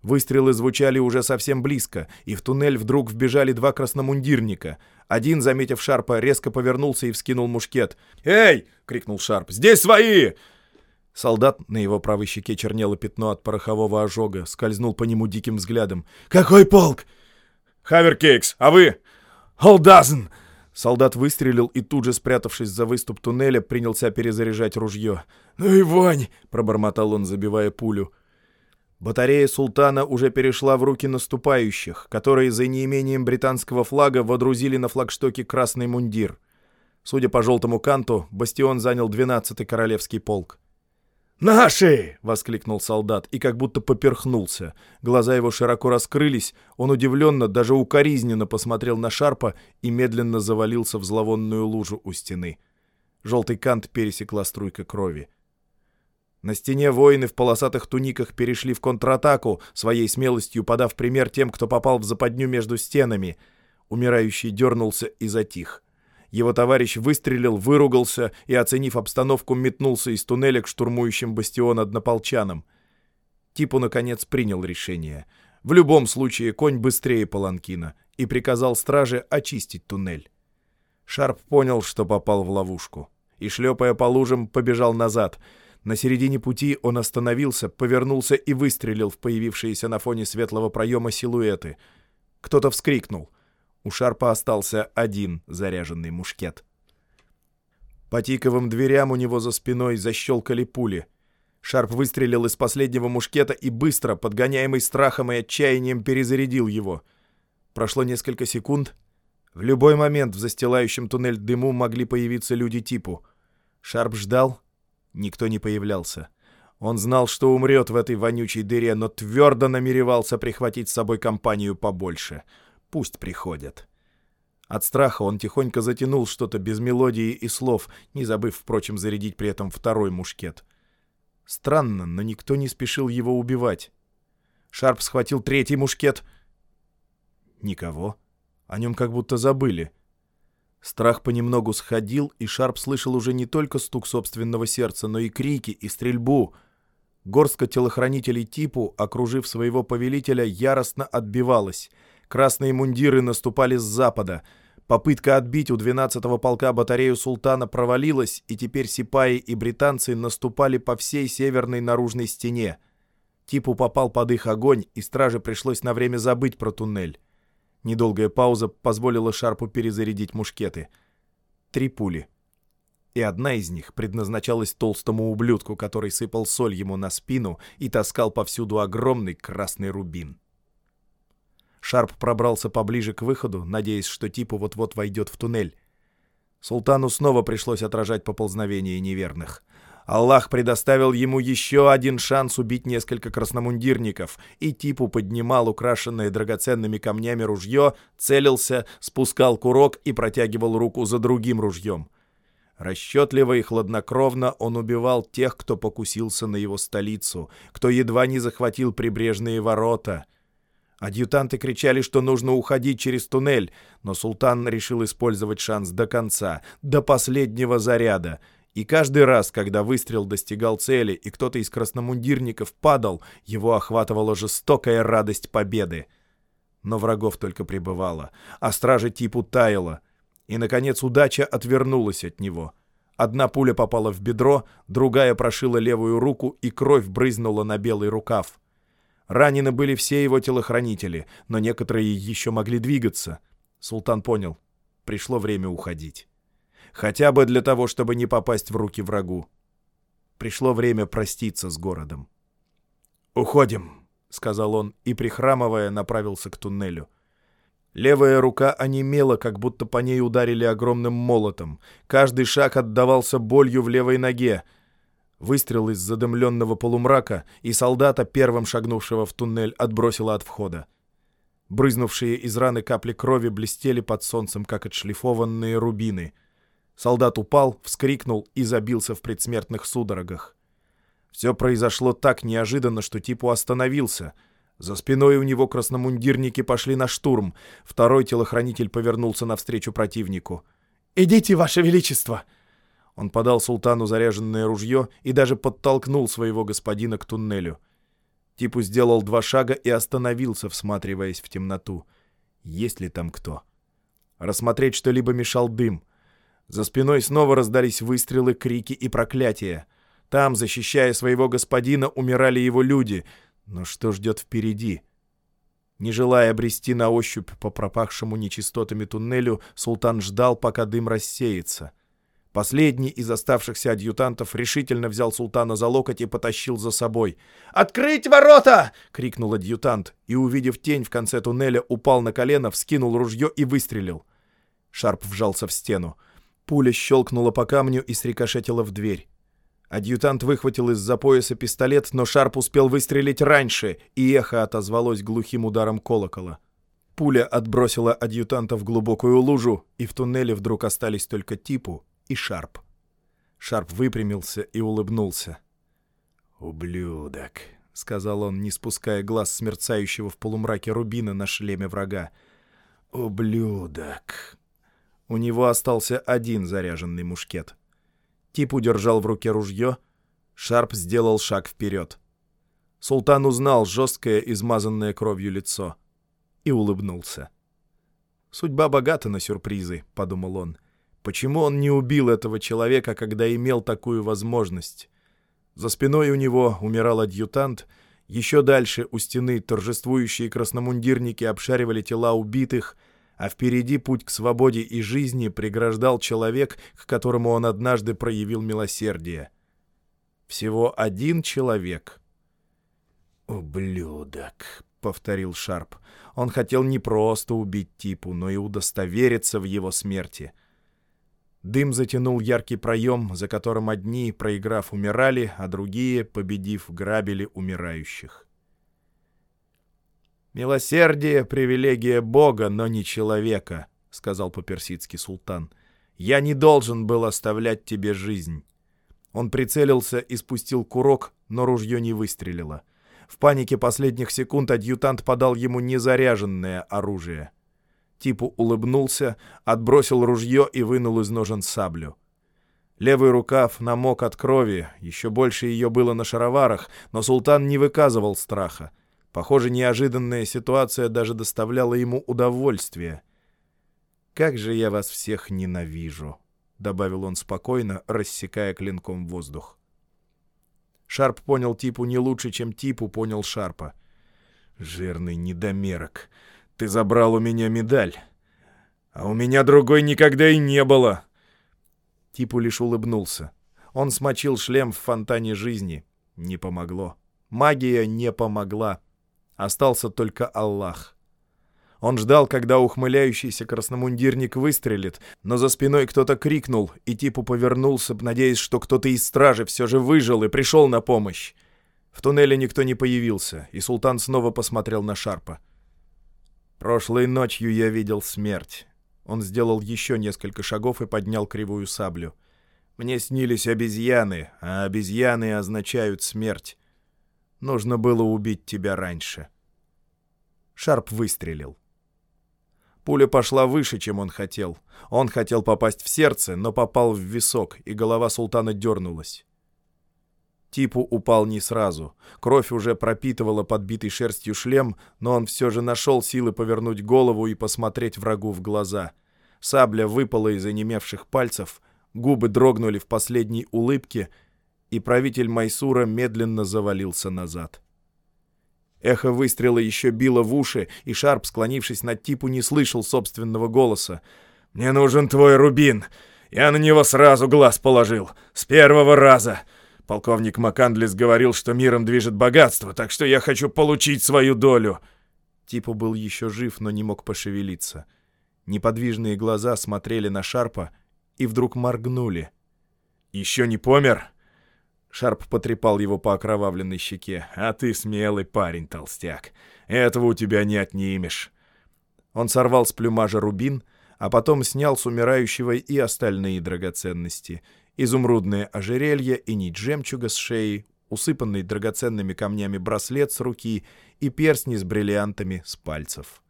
Выстрелы звучали уже совсем близко, и в туннель вдруг вбежали два красномундирника. Один, заметив Шарпа, резко повернулся и вскинул мушкет. «Эй!» — крикнул Шарп. «Здесь свои!» Солдат, на его правой щеке чернело пятно от порохового ожога, скользнул по нему диким взглядом. «Какой полк?» «Хаверкейкс, а вы?» «Холдазен!» Солдат выстрелил и тут же, спрятавшись за выступ туннеля, принялся перезаряжать ружье. «Ну и вонь!» — пробормотал он, забивая пулю. Батарея султана уже перешла в руки наступающих, которые за неимением британского флага водрузили на флагштоке красный мундир. Судя по желтому канту, бастион занял 12-й королевский полк. «Наши!» — воскликнул солдат и как будто поперхнулся. Глаза его широко раскрылись, он удивленно, даже укоризненно посмотрел на Шарпа и медленно завалился в зловонную лужу у стены. Желтый кант пересекла струйка крови. На стене воины в полосатых туниках перешли в контратаку, своей смелостью подав пример тем, кто попал в западню между стенами. Умирающий дернулся и затих. Его товарищ выстрелил, выругался и, оценив обстановку, метнулся из туннеля к штурмующим бастион однополчанам. Типу, наконец, принял решение. В любом случае, конь быстрее паланкина и приказал страже очистить туннель. Шарп понял, что попал в ловушку, и, шлепая по лужам, побежал назад. На середине пути он остановился, повернулся и выстрелил в появившиеся на фоне светлого проема силуэты. Кто-то вскрикнул. У Шарпа остался один заряженный мушкет. По тиковым дверям у него за спиной защелкали пули. Шарп выстрелил из последнего мушкета и быстро, подгоняемый страхом и отчаянием, перезарядил его. Прошло несколько секунд. В любой момент в застилающем туннель дыму могли появиться люди типу. Шарп ждал. Никто не появлялся. Он знал, что умрет в этой вонючей дыре, но твердо намеревался прихватить с собой компанию побольше — Пусть приходят. От страха он тихонько затянул что-то без мелодии и слов, не забыв, впрочем, зарядить при этом второй мушкет. Странно, но никто не спешил его убивать. Шарп схватил третий мушкет. Никого. О нем как будто забыли. Страх понемногу сходил, и Шарп слышал уже не только стук собственного сердца, но и крики, и стрельбу. Горстка телохранителей типу, окружив своего повелителя, яростно отбивалась — Красные мундиры наступали с запада. Попытка отбить у 12-го полка батарею султана провалилась, и теперь сипаи и британцы наступали по всей северной наружной стене. Типу попал под их огонь, и страже пришлось на время забыть про туннель. Недолгая пауза позволила Шарпу перезарядить мушкеты. Три пули. И одна из них предназначалась толстому ублюдку, который сыпал соль ему на спину и таскал повсюду огромный красный рубин. Шарп пробрался поближе к выходу, надеясь, что типу вот-вот войдет в туннель. Султану снова пришлось отражать поползновение неверных. Аллах предоставил ему еще один шанс убить несколько красномундирников, и типу поднимал украшенное драгоценными камнями ружье, целился, спускал курок и протягивал руку за другим ружьем. Расчетливо и хладнокровно он убивал тех, кто покусился на его столицу, кто едва не захватил прибрежные ворота — Адъютанты кричали, что нужно уходить через туннель, но султан решил использовать шанс до конца, до последнего заряда. И каждый раз, когда выстрел достигал цели и кто-то из красномундирников падал, его охватывала жестокая радость победы. Но врагов только прибывало, а стража типу таяла. И, наконец, удача отвернулась от него. Одна пуля попала в бедро, другая прошила левую руку, и кровь брызнула на белый рукав. Ранены были все его телохранители, но некоторые еще могли двигаться. Султан понял. Пришло время уходить. Хотя бы для того, чтобы не попасть в руки врагу. Пришло время проститься с городом. «Уходим», — сказал он, и, прихрамывая, направился к туннелю. Левая рука онемела, как будто по ней ударили огромным молотом. Каждый шаг отдавался болью в левой ноге — Выстрел из задымленного полумрака, и солдата, первым шагнувшего в туннель, отбросило от входа. Брызнувшие из раны капли крови блестели под солнцем, как отшлифованные рубины. Солдат упал, вскрикнул и забился в предсмертных судорогах. Все произошло так неожиданно, что типу остановился. За спиной у него красномундирники пошли на штурм. Второй телохранитель повернулся навстречу противнику. «Идите, Ваше Величество!» Он подал султану заряженное ружье и даже подтолкнул своего господина к туннелю. Типу сделал два шага и остановился, всматриваясь в темноту. Есть ли там кто? Рассмотреть что-либо мешал дым. За спиной снова раздались выстрелы, крики и проклятия. Там, защищая своего господина, умирали его люди. Но что ждет впереди? Не желая обрести на ощупь по пропахшему нечистотами туннелю, султан ждал, пока дым рассеется. Последний из оставшихся адъютантов решительно взял султана за локоть и потащил за собой. «Открыть ворота!» — крикнул адъютант, и, увидев тень в конце туннеля, упал на колено, вскинул ружье и выстрелил. Шарп вжался в стену. Пуля щелкнула по камню и срикошетила в дверь. Адъютант выхватил из-за пояса пистолет, но Шарп успел выстрелить раньше, и эхо отозвалось глухим ударом колокола. Пуля отбросила адъютанта в глубокую лужу, и в туннеле вдруг остались только Типу и Шарп. Шарп выпрямился и улыбнулся. «Ублюдок», — сказал он, не спуская глаз с мерцающего в полумраке рубина на шлеме врага. «Ублюдок». У него остался один заряженный мушкет. Тип удержал в руке ружье. Шарп сделал шаг вперед. Султан узнал жесткое, измазанное кровью лицо. И улыбнулся. «Судьба богата на сюрпризы», — подумал он. «Почему он не убил этого человека, когда имел такую возможность?» За спиной у него умирал адъютант. Еще дальше у стены торжествующие красномундирники обшаривали тела убитых — а впереди путь к свободе и жизни преграждал человек, к которому он однажды проявил милосердие. Всего один человек. «Ублюдок», — повторил Шарп. Он хотел не просто убить Типу, но и удостовериться в его смерти. Дым затянул яркий проем, за которым одни, проиграв, умирали, а другие, победив, грабили умирающих. «Милосердие — привилегия Бога, но не человека», — сказал по-персидски султан. «Я не должен был оставлять тебе жизнь». Он прицелился и спустил курок, но ружье не выстрелило. В панике последних секунд адъютант подал ему незаряженное оружие. Типу улыбнулся, отбросил ружье и вынул из ножен саблю. Левый рукав намок от крови, еще больше ее было на шароварах, но султан не выказывал страха. Похоже, неожиданная ситуация даже доставляла ему удовольствие. «Как же я вас всех ненавижу!» — добавил он спокойно, рассекая клинком воздух. Шарп понял Типу не лучше, чем Типу понял Шарпа. «Жирный недомерок, ты забрал у меня медаль, а у меня другой никогда и не было!» Типу лишь улыбнулся. Он смочил шлем в фонтане жизни. Не помогло. Магия не помогла. Остался только Аллах. Он ждал, когда ухмыляющийся красномундирник выстрелит, но за спиной кто-то крикнул, и типу повернулся, надеясь, что кто-то из стражи все же выжил и пришел на помощь. В туннеле никто не появился, и султан снова посмотрел на Шарпа. «Прошлой ночью я видел смерть». Он сделал еще несколько шагов и поднял кривую саблю. «Мне снились обезьяны, а обезьяны означают смерть. Нужно было убить тебя раньше». Шарп выстрелил. Пуля пошла выше, чем он хотел. Он хотел попасть в сердце, но попал в висок, и голова султана дернулась. Типу упал не сразу. Кровь уже пропитывала подбитый шерстью шлем, но он все же нашел силы повернуть голову и посмотреть врагу в глаза. Сабля выпала из онемевших пальцев, губы дрогнули в последней улыбке — и правитель Майсура медленно завалился назад. Эхо выстрела еще било в уши, и Шарп, склонившись над Типу, не слышал собственного голоса. «Мне нужен твой рубин. Я на него сразу глаз положил. С первого раза. Полковник Макандлис говорил, что миром движет богатство, так что я хочу получить свою долю». Типу был еще жив, но не мог пошевелиться. Неподвижные глаза смотрели на Шарпа и вдруг моргнули. «Еще не помер?» Шарп потрепал его по окровавленной щеке. «А ты смелый парень, толстяк. Этого у тебя не отнимешь». Он сорвал с плюмажа рубин, а потом снял с умирающего и остальные драгоценности. Изумрудное ожерелье и нить жемчуга с шеи, усыпанный драгоценными камнями браслет с руки и перстни с бриллиантами с пальцев.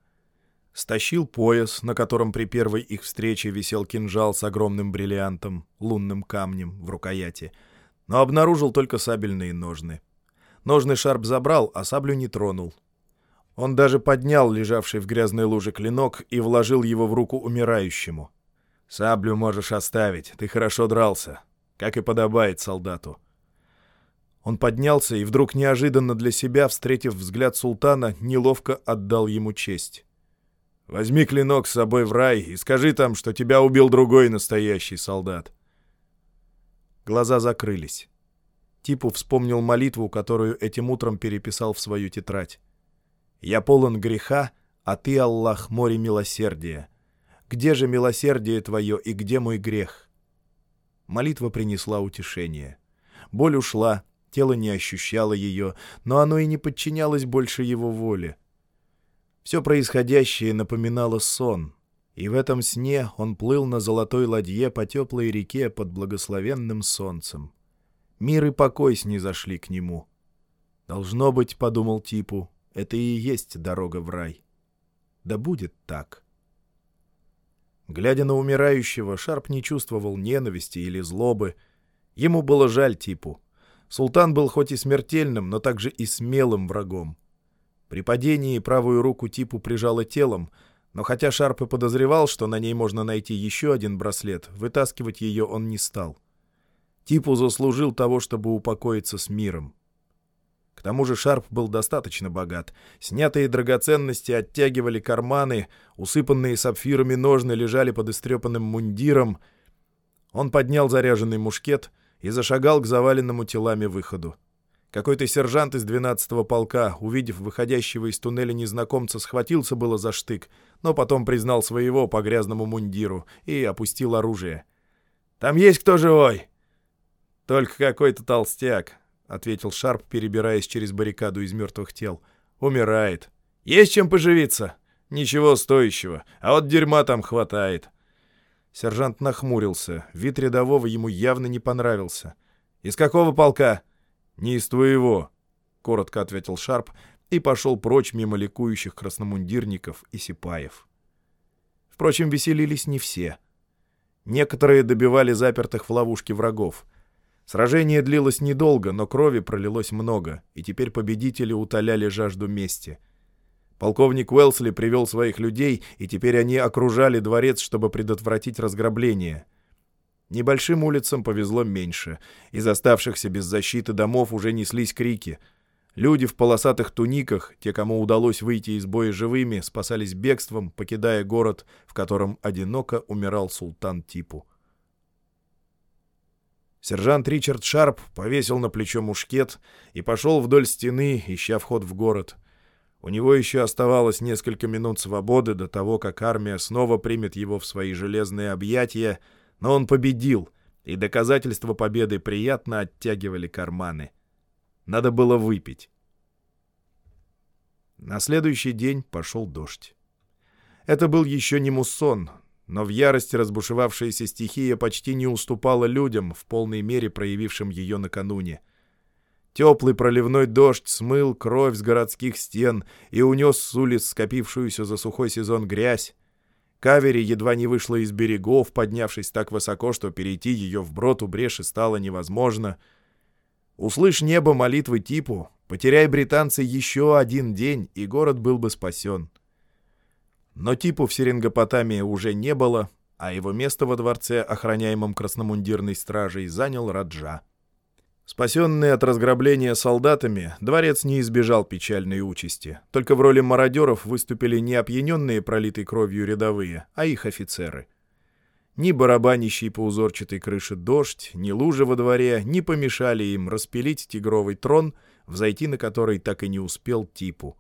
Стащил пояс, на котором при первой их встрече висел кинжал с огромным бриллиантом, лунным камнем в рукояти — но обнаружил только сабельные ножны. Ножны Шарп забрал, а саблю не тронул. Он даже поднял лежавший в грязной луже клинок и вложил его в руку умирающему. «Саблю можешь оставить, ты хорошо дрался, как и подобает солдату. Он поднялся и вдруг неожиданно для себя, встретив взгляд султана, неловко отдал ему честь. «Возьми клинок с собой в рай и скажи там, что тебя убил другой настоящий солдат». Глаза закрылись. Типу вспомнил молитву, которую этим утром переписал в свою тетрадь. «Я полон греха, а ты, Аллах, море милосердия. Где же милосердие твое и где мой грех?» Молитва принесла утешение. Боль ушла, тело не ощущало ее, но оно и не подчинялось больше его воле. Все происходящее напоминало сон, и в этом сне он плыл на золотой ладье по теплой реке под благословенным солнцем. Мир и покой снизошли к нему. «Должно быть, — подумал Типу, — это и есть дорога в рай. Да будет так». Глядя на умирающего, Шарп не чувствовал ненависти или злобы. Ему было жаль Типу. Султан был хоть и смертельным, но также и смелым врагом. При падении правую руку Типу прижало телом, но хотя Шарп и подозревал, что на ней можно найти еще один браслет, вытаскивать ее он не стал. Типу заслужил того, чтобы упокоиться с миром. К тому же Шарп был достаточно богат. Снятые драгоценности оттягивали карманы, усыпанные сапфирами ножны лежали под истрепанным мундиром. Он поднял заряженный мушкет и зашагал к заваленному телами выходу. Какой-то сержант из 12-го полка, увидев выходящего из туннеля незнакомца, схватился было за штык, но потом признал своего по грязному мундиру и опустил оружие. «Там есть кто живой?» «Только какой-то толстяк», — ответил Шарп, перебираясь через баррикаду из мертвых тел. «Умирает. Есть чем поживиться? Ничего стоящего. А вот дерьма там хватает». Сержант нахмурился. Вид рядового ему явно не понравился. «Из какого полка?» «Не из твоего», — коротко ответил Шарп и пошел прочь мимо ликующих красномундирников и сипаев. Впрочем, веселились не все. Некоторые добивали запертых в ловушке врагов — Сражение длилось недолго, но крови пролилось много, и теперь победители утоляли жажду мести. Полковник Уэлсли привел своих людей, и теперь они окружали дворец, чтобы предотвратить разграбление. Небольшим улицам повезло меньше. Из оставшихся без защиты домов уже неслись крики. Люди в полосатых туниках, те, кому удалось выйти из боя живыми, спасались бегством, покидая город, в котором одиноко умирал султан Типу. Сержант Ричард Шарп повесил на плечо мушкет и пошел вдоль стены, ища вход в город. У него еще оставалось несколько минут свободы до того, как армия снова примет его в свои железные объятия, но он победил, и доказательства победы приятно оттягивали карманы. Надо было выпить. На следующий день пошел дождь. Это был еще не муссон, но в ярости разбушевавшаяся стихия почти не уступала людям, в полной мере проявившим ее накануне. Теплый проливной дождь смыл кровь с городских стен и унес с улиц скопившуюся за сухой сезон грязь. Кавери едва не вышла из берегов, поднявшись так высоко, что перейти ее вброд у бреши стало невозможно. Услышь небо молитвы типу, потеряй британцы еще один день, и город был бы спасен. — но типу в Серингопотамии уже не было, а его место во дворце, охраняемом красномундирной стражей, занял Раджа. Спасенный от разграбления солдатами, дворец не избежал печальной участи. Только в роли мародеров выступили не опьяненные пролитой кровью рядовые, а их офицеры. Ни барабанящий по узорчатой крыше дождь, ни лужи во дворе не помешали им распилить тигровый трон, взойти на который так и не успел типу.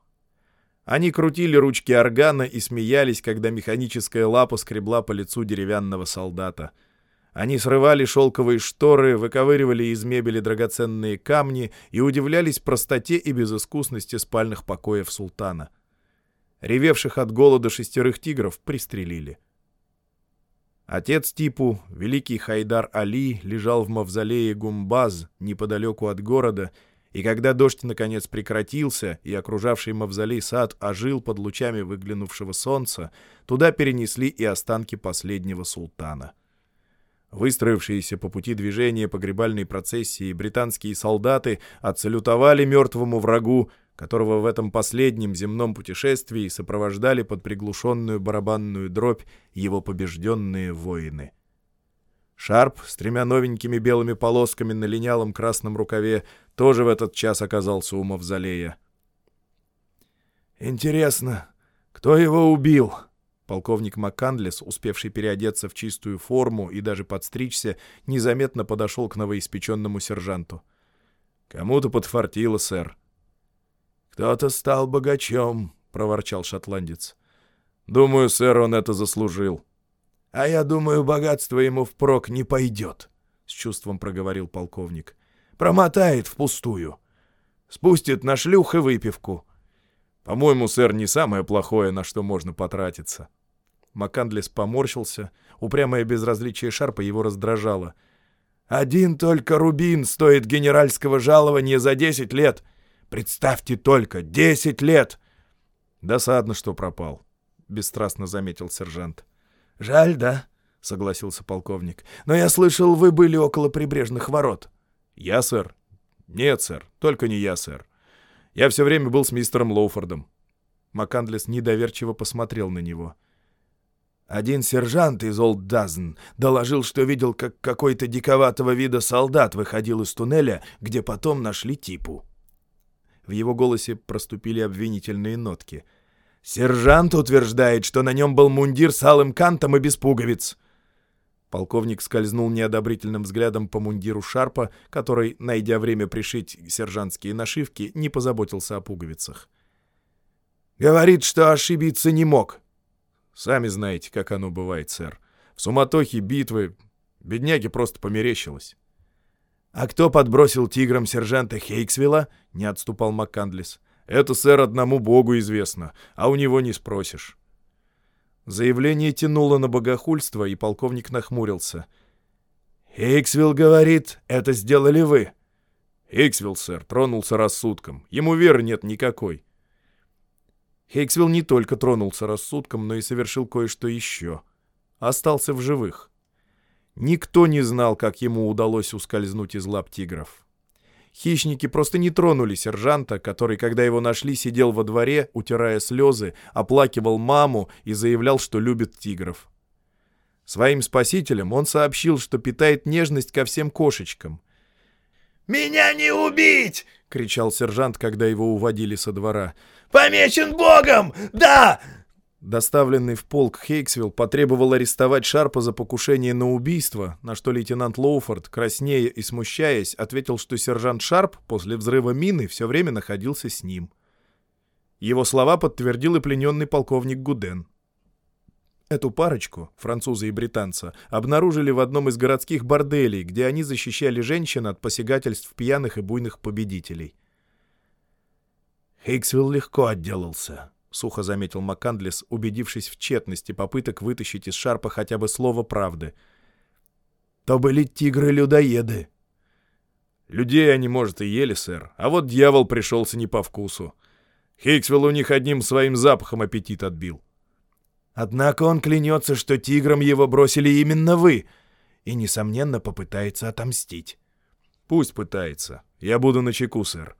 Они крутили ручки органа и смеялись, когда механическая лапа скребла по лицу деревянного солдата. Они срывали шелковые шторы, выковыривали из мебели драгоценные камни и удивлялись простоте и безыскусности спальных покоев султана. Ревевших от голода шестерых тигров пристрелили. Отец Типу, великий Хайдар Али, лежал в мавзолее Гумбаз неподалеку от города и когда дождь наконец прекратился, и окружавший мавзолей сад ожил под лучами выглянувшего солнца, туда перенесли и останки последнего султана. Выстроившиеся по пути движения погребальной процессии британские солдаты отсалютовали мертвому врагу, которого в этом последнем земном путешествии сопровождали под приглушенную барабанную дробь его побежденные воины. Шарп с тремя новенькими белыми полосками на линялом красном рукаве тоже в этот час оказался у мавзолея. «Интересно, кто его убил?» Полковник МакКандлес, успевший переодеться в чистую форму и даже подстричься, незаметно подошел к новоиспеченному сержанту. «Кому-то подфартило, сэр». «Кто-то стал богачом», — проворчал шотландец. «Думаю, сэр, он это заслужил». «А я думаю, богатство ему впрок не пойдет», — с чувством проговорил полковник. «Промотает впустую. Спустит на шлюх и выпивку». «По-моему, сэр, не самое плохое, на что можно потратиться». Макандлес поморщился. Упрямое безразличие Шарпа его раздражало. «Один только рубин стоит генеральского жалования за десять лет. Представьте только, десять лет!» «Досадно, что пропал», — бесстрастно заметил сержант. «Жаль, да?» — согласился полковник. «Но я слышал, вы были около прибрежных ворот». «Я, сэр?» «Нет, сэр, только не я, сэр. Я все время был с мистером Лоуфордом». Макандлес недоверчиво посмотрел на него. Один сержант из Олд Дазн доложил, что видел, как какой-то диковатого вида солдат выходил из туннеля, где потом нашли типу. В его голосе проступили обвинительные нотки — Сержант утверждает, что на нем был мундир с алым кантом и без пуговиц. Полковник скользнул неодобрительным взглядом по мундиру Шарпа, который, найдя время пришить сержантские нашивки, не позаботился о пуговицах. «Говорит, что ошибиться не мог». «Сами знаете, как оно бывает, сэр. В суматохе битвы бедняге просто померещилось». «А кто подбросил тиграм сержанта Хейксвилла?» — не отступал МакКандлис. Это, сэр, одному богу известно, а у него не спросишь». Заявление тянуло на богохульство, и полковник нахмурился. «Хейксвилл говорит, это сделали вы». «Хейксвилл, сэр, тронулся рассудком. Ему веры нет никакой». Хейксвилл не только тронулся рассудком, но и совершил кое-что еще. Остался в живых. Никто не знал, как ему удалось ускользнуть из лап тигров. Хищники просто не тронули сержанта, который, когда его нашли, сидел во дворе, утирая слезы, оплакивал маму и заявлял, что любит тигров. Своим спасителям он сообщил, что питает нежность ко всем кошечкам. «Меня не убить!» — кричал сержант, когда его уводили со двора. «Помечен Богом! Да! Доставленный в полк Хейксвилл потребовал арестовать Шарпа за покушение на убийство, на что лейтенант Лоуфорд, краснея и смущаясь, ответил, что сержант Шарп после взрыва мины все время находился с ним. Его слова подтвердил и плененный полковник Гуден. Эту парочку, француза и британца, обнаружили в одном из городских борделей, где они защищали женщин от посягательств пьяных и буйных победителей. Хейксвилл легко отделался сухо заметил МакКандлес, убедившись в тщетности попыток вытащить из Шарпа хотя бы слово правды. «То были тигры-людоеды». «Людей они, может, и ели, сэр, а вот дьявол пришелся не по вкусу. Хейксвилл у них одним своим запахом аппетит отбил». «Однако он клянется, что тиграм его бросили именно вы, и, несомненно, попытается отомстить». «Пусть пытается. Я буду на чеку, сэр».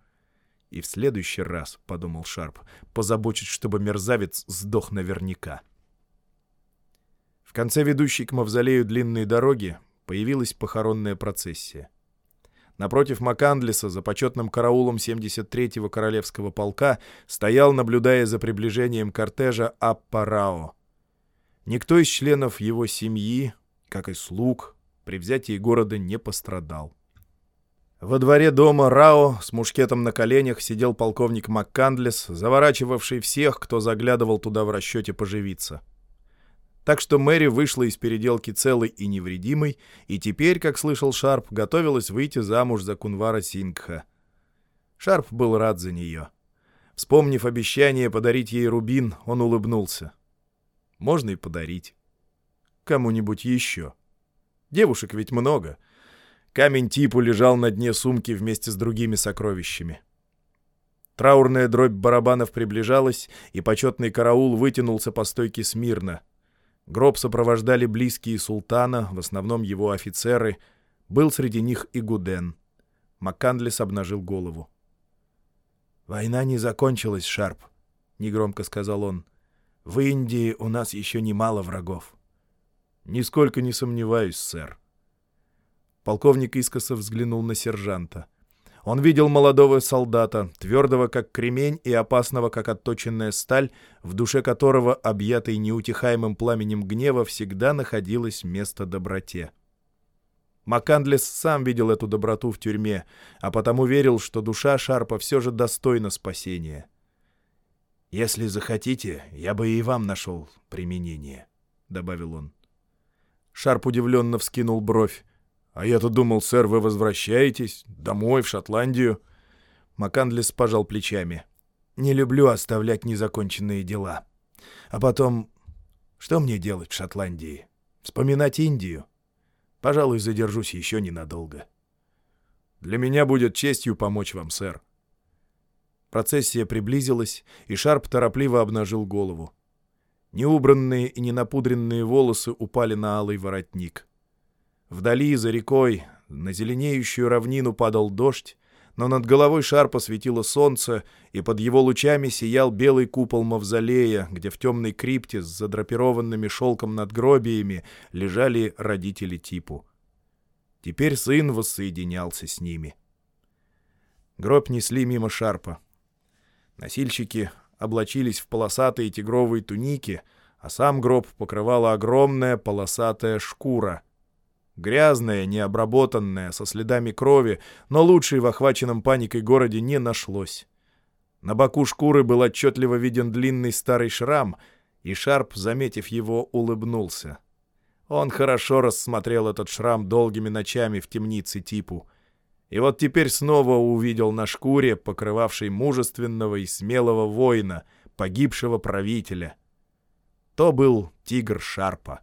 И в следующий раз, — подумал Шарп, — позабочусь, чтобы мерзавец сдох наверняка. В конце ведущей к мавзолею длинной дороги появилась похоронная процессия. Напротив Макандлиса, за почетным караулом 73-го Королевского полка, стоял, наблюдая за приближением кортежа Аппарао. Никто из членов его семьи, как и слуг, при взятии города не пострадал. Во дворе дома Рао с мушкетом на коленях сидел полковник МакКандлес, заворачивавший всех, кто заглядывал туда в расчете поживиться. Так что Мэри вышла из переделки целой и невредимой, и теперь, как слышал Шарп, готовилась выйти замуж за Кунвара Сингха. Шарп был рад за нее. Вспомнив обещание подарить ей рубин, он улыбнулся. Можно и подарить. Кому-нибудь еще. Девушек ведь много — Камень типу лежал на дне сумки вместе с другими сокровищами. Траурная дробь барабанов приближалась, и почетный караул вытянулся по стойке смирно. Гроб сопровождали близкие султана, в основном его офицеры. Был среди них и Гуден. Маккандлес обнажил голову. «Война не закончилась, Шарп», — негромко сказал он. «В Индии у нас еще немало врагов». «Нисколько не сомневаюсь, сэр», Полковник искоса взглянул на сержанта. Он видел молодого солдата, твердого как кремень и опасного как отточенная сталь, в душе которого, объятый неутихаемым пламенем гнева, всегда находилось место доброте. Макандлес сам видел эту доброту в тюрьме, а потому верил, что душа Шарпа все же достойна спасения. «Если захотите, я бы и вам нашел применение», — добавил он. Шарп удивленно вскинул бровь. «А я-то думал, сэр, вы возвращаетесь домой, в Шотландию». Макандлес пожал плечами. «Не люблю оставлять незаконченные дела. А потом, что мне делать в Шотландии? Вспоминать Индию? Пожалуй, задержусь еще ненадолго». «Для меня будет честью помочь вам, сэр». Процессия приблизилась, и Шарп торопливо обнажил голову. Неубранные и ненапудренные волосы упали на алый воротник. Вдали, за рекой, на зеленеющую равнину падал дождь, но над головой Шарпа светило солнце, и под его лучами сиял белый купол мавзолея, где в темной крипте с задрапированными шелком надгробиями лежали родители Типу. Теперь сын воссоединялся с ними. Гроб несли мимо Шарпа. Носильщики облачились в полосатые тигровые туники, а сам гроб покрывала огромная полосатая шкура — Грязная, необработанная, со следами крови, но лучшей в охваченном паникой городе не нашлось. На боку шкуры был отчетливо виден длинный старый шрам, и Шарп, заметив его, улыбнулся. Он хорошо рассмотрел этот шрам долгими ночами в темнице типу. И вот теперь снова увидел на шкуре, покрывавшей мужественного и смелого воина, погибшего правителя. То был тигр Шарпа.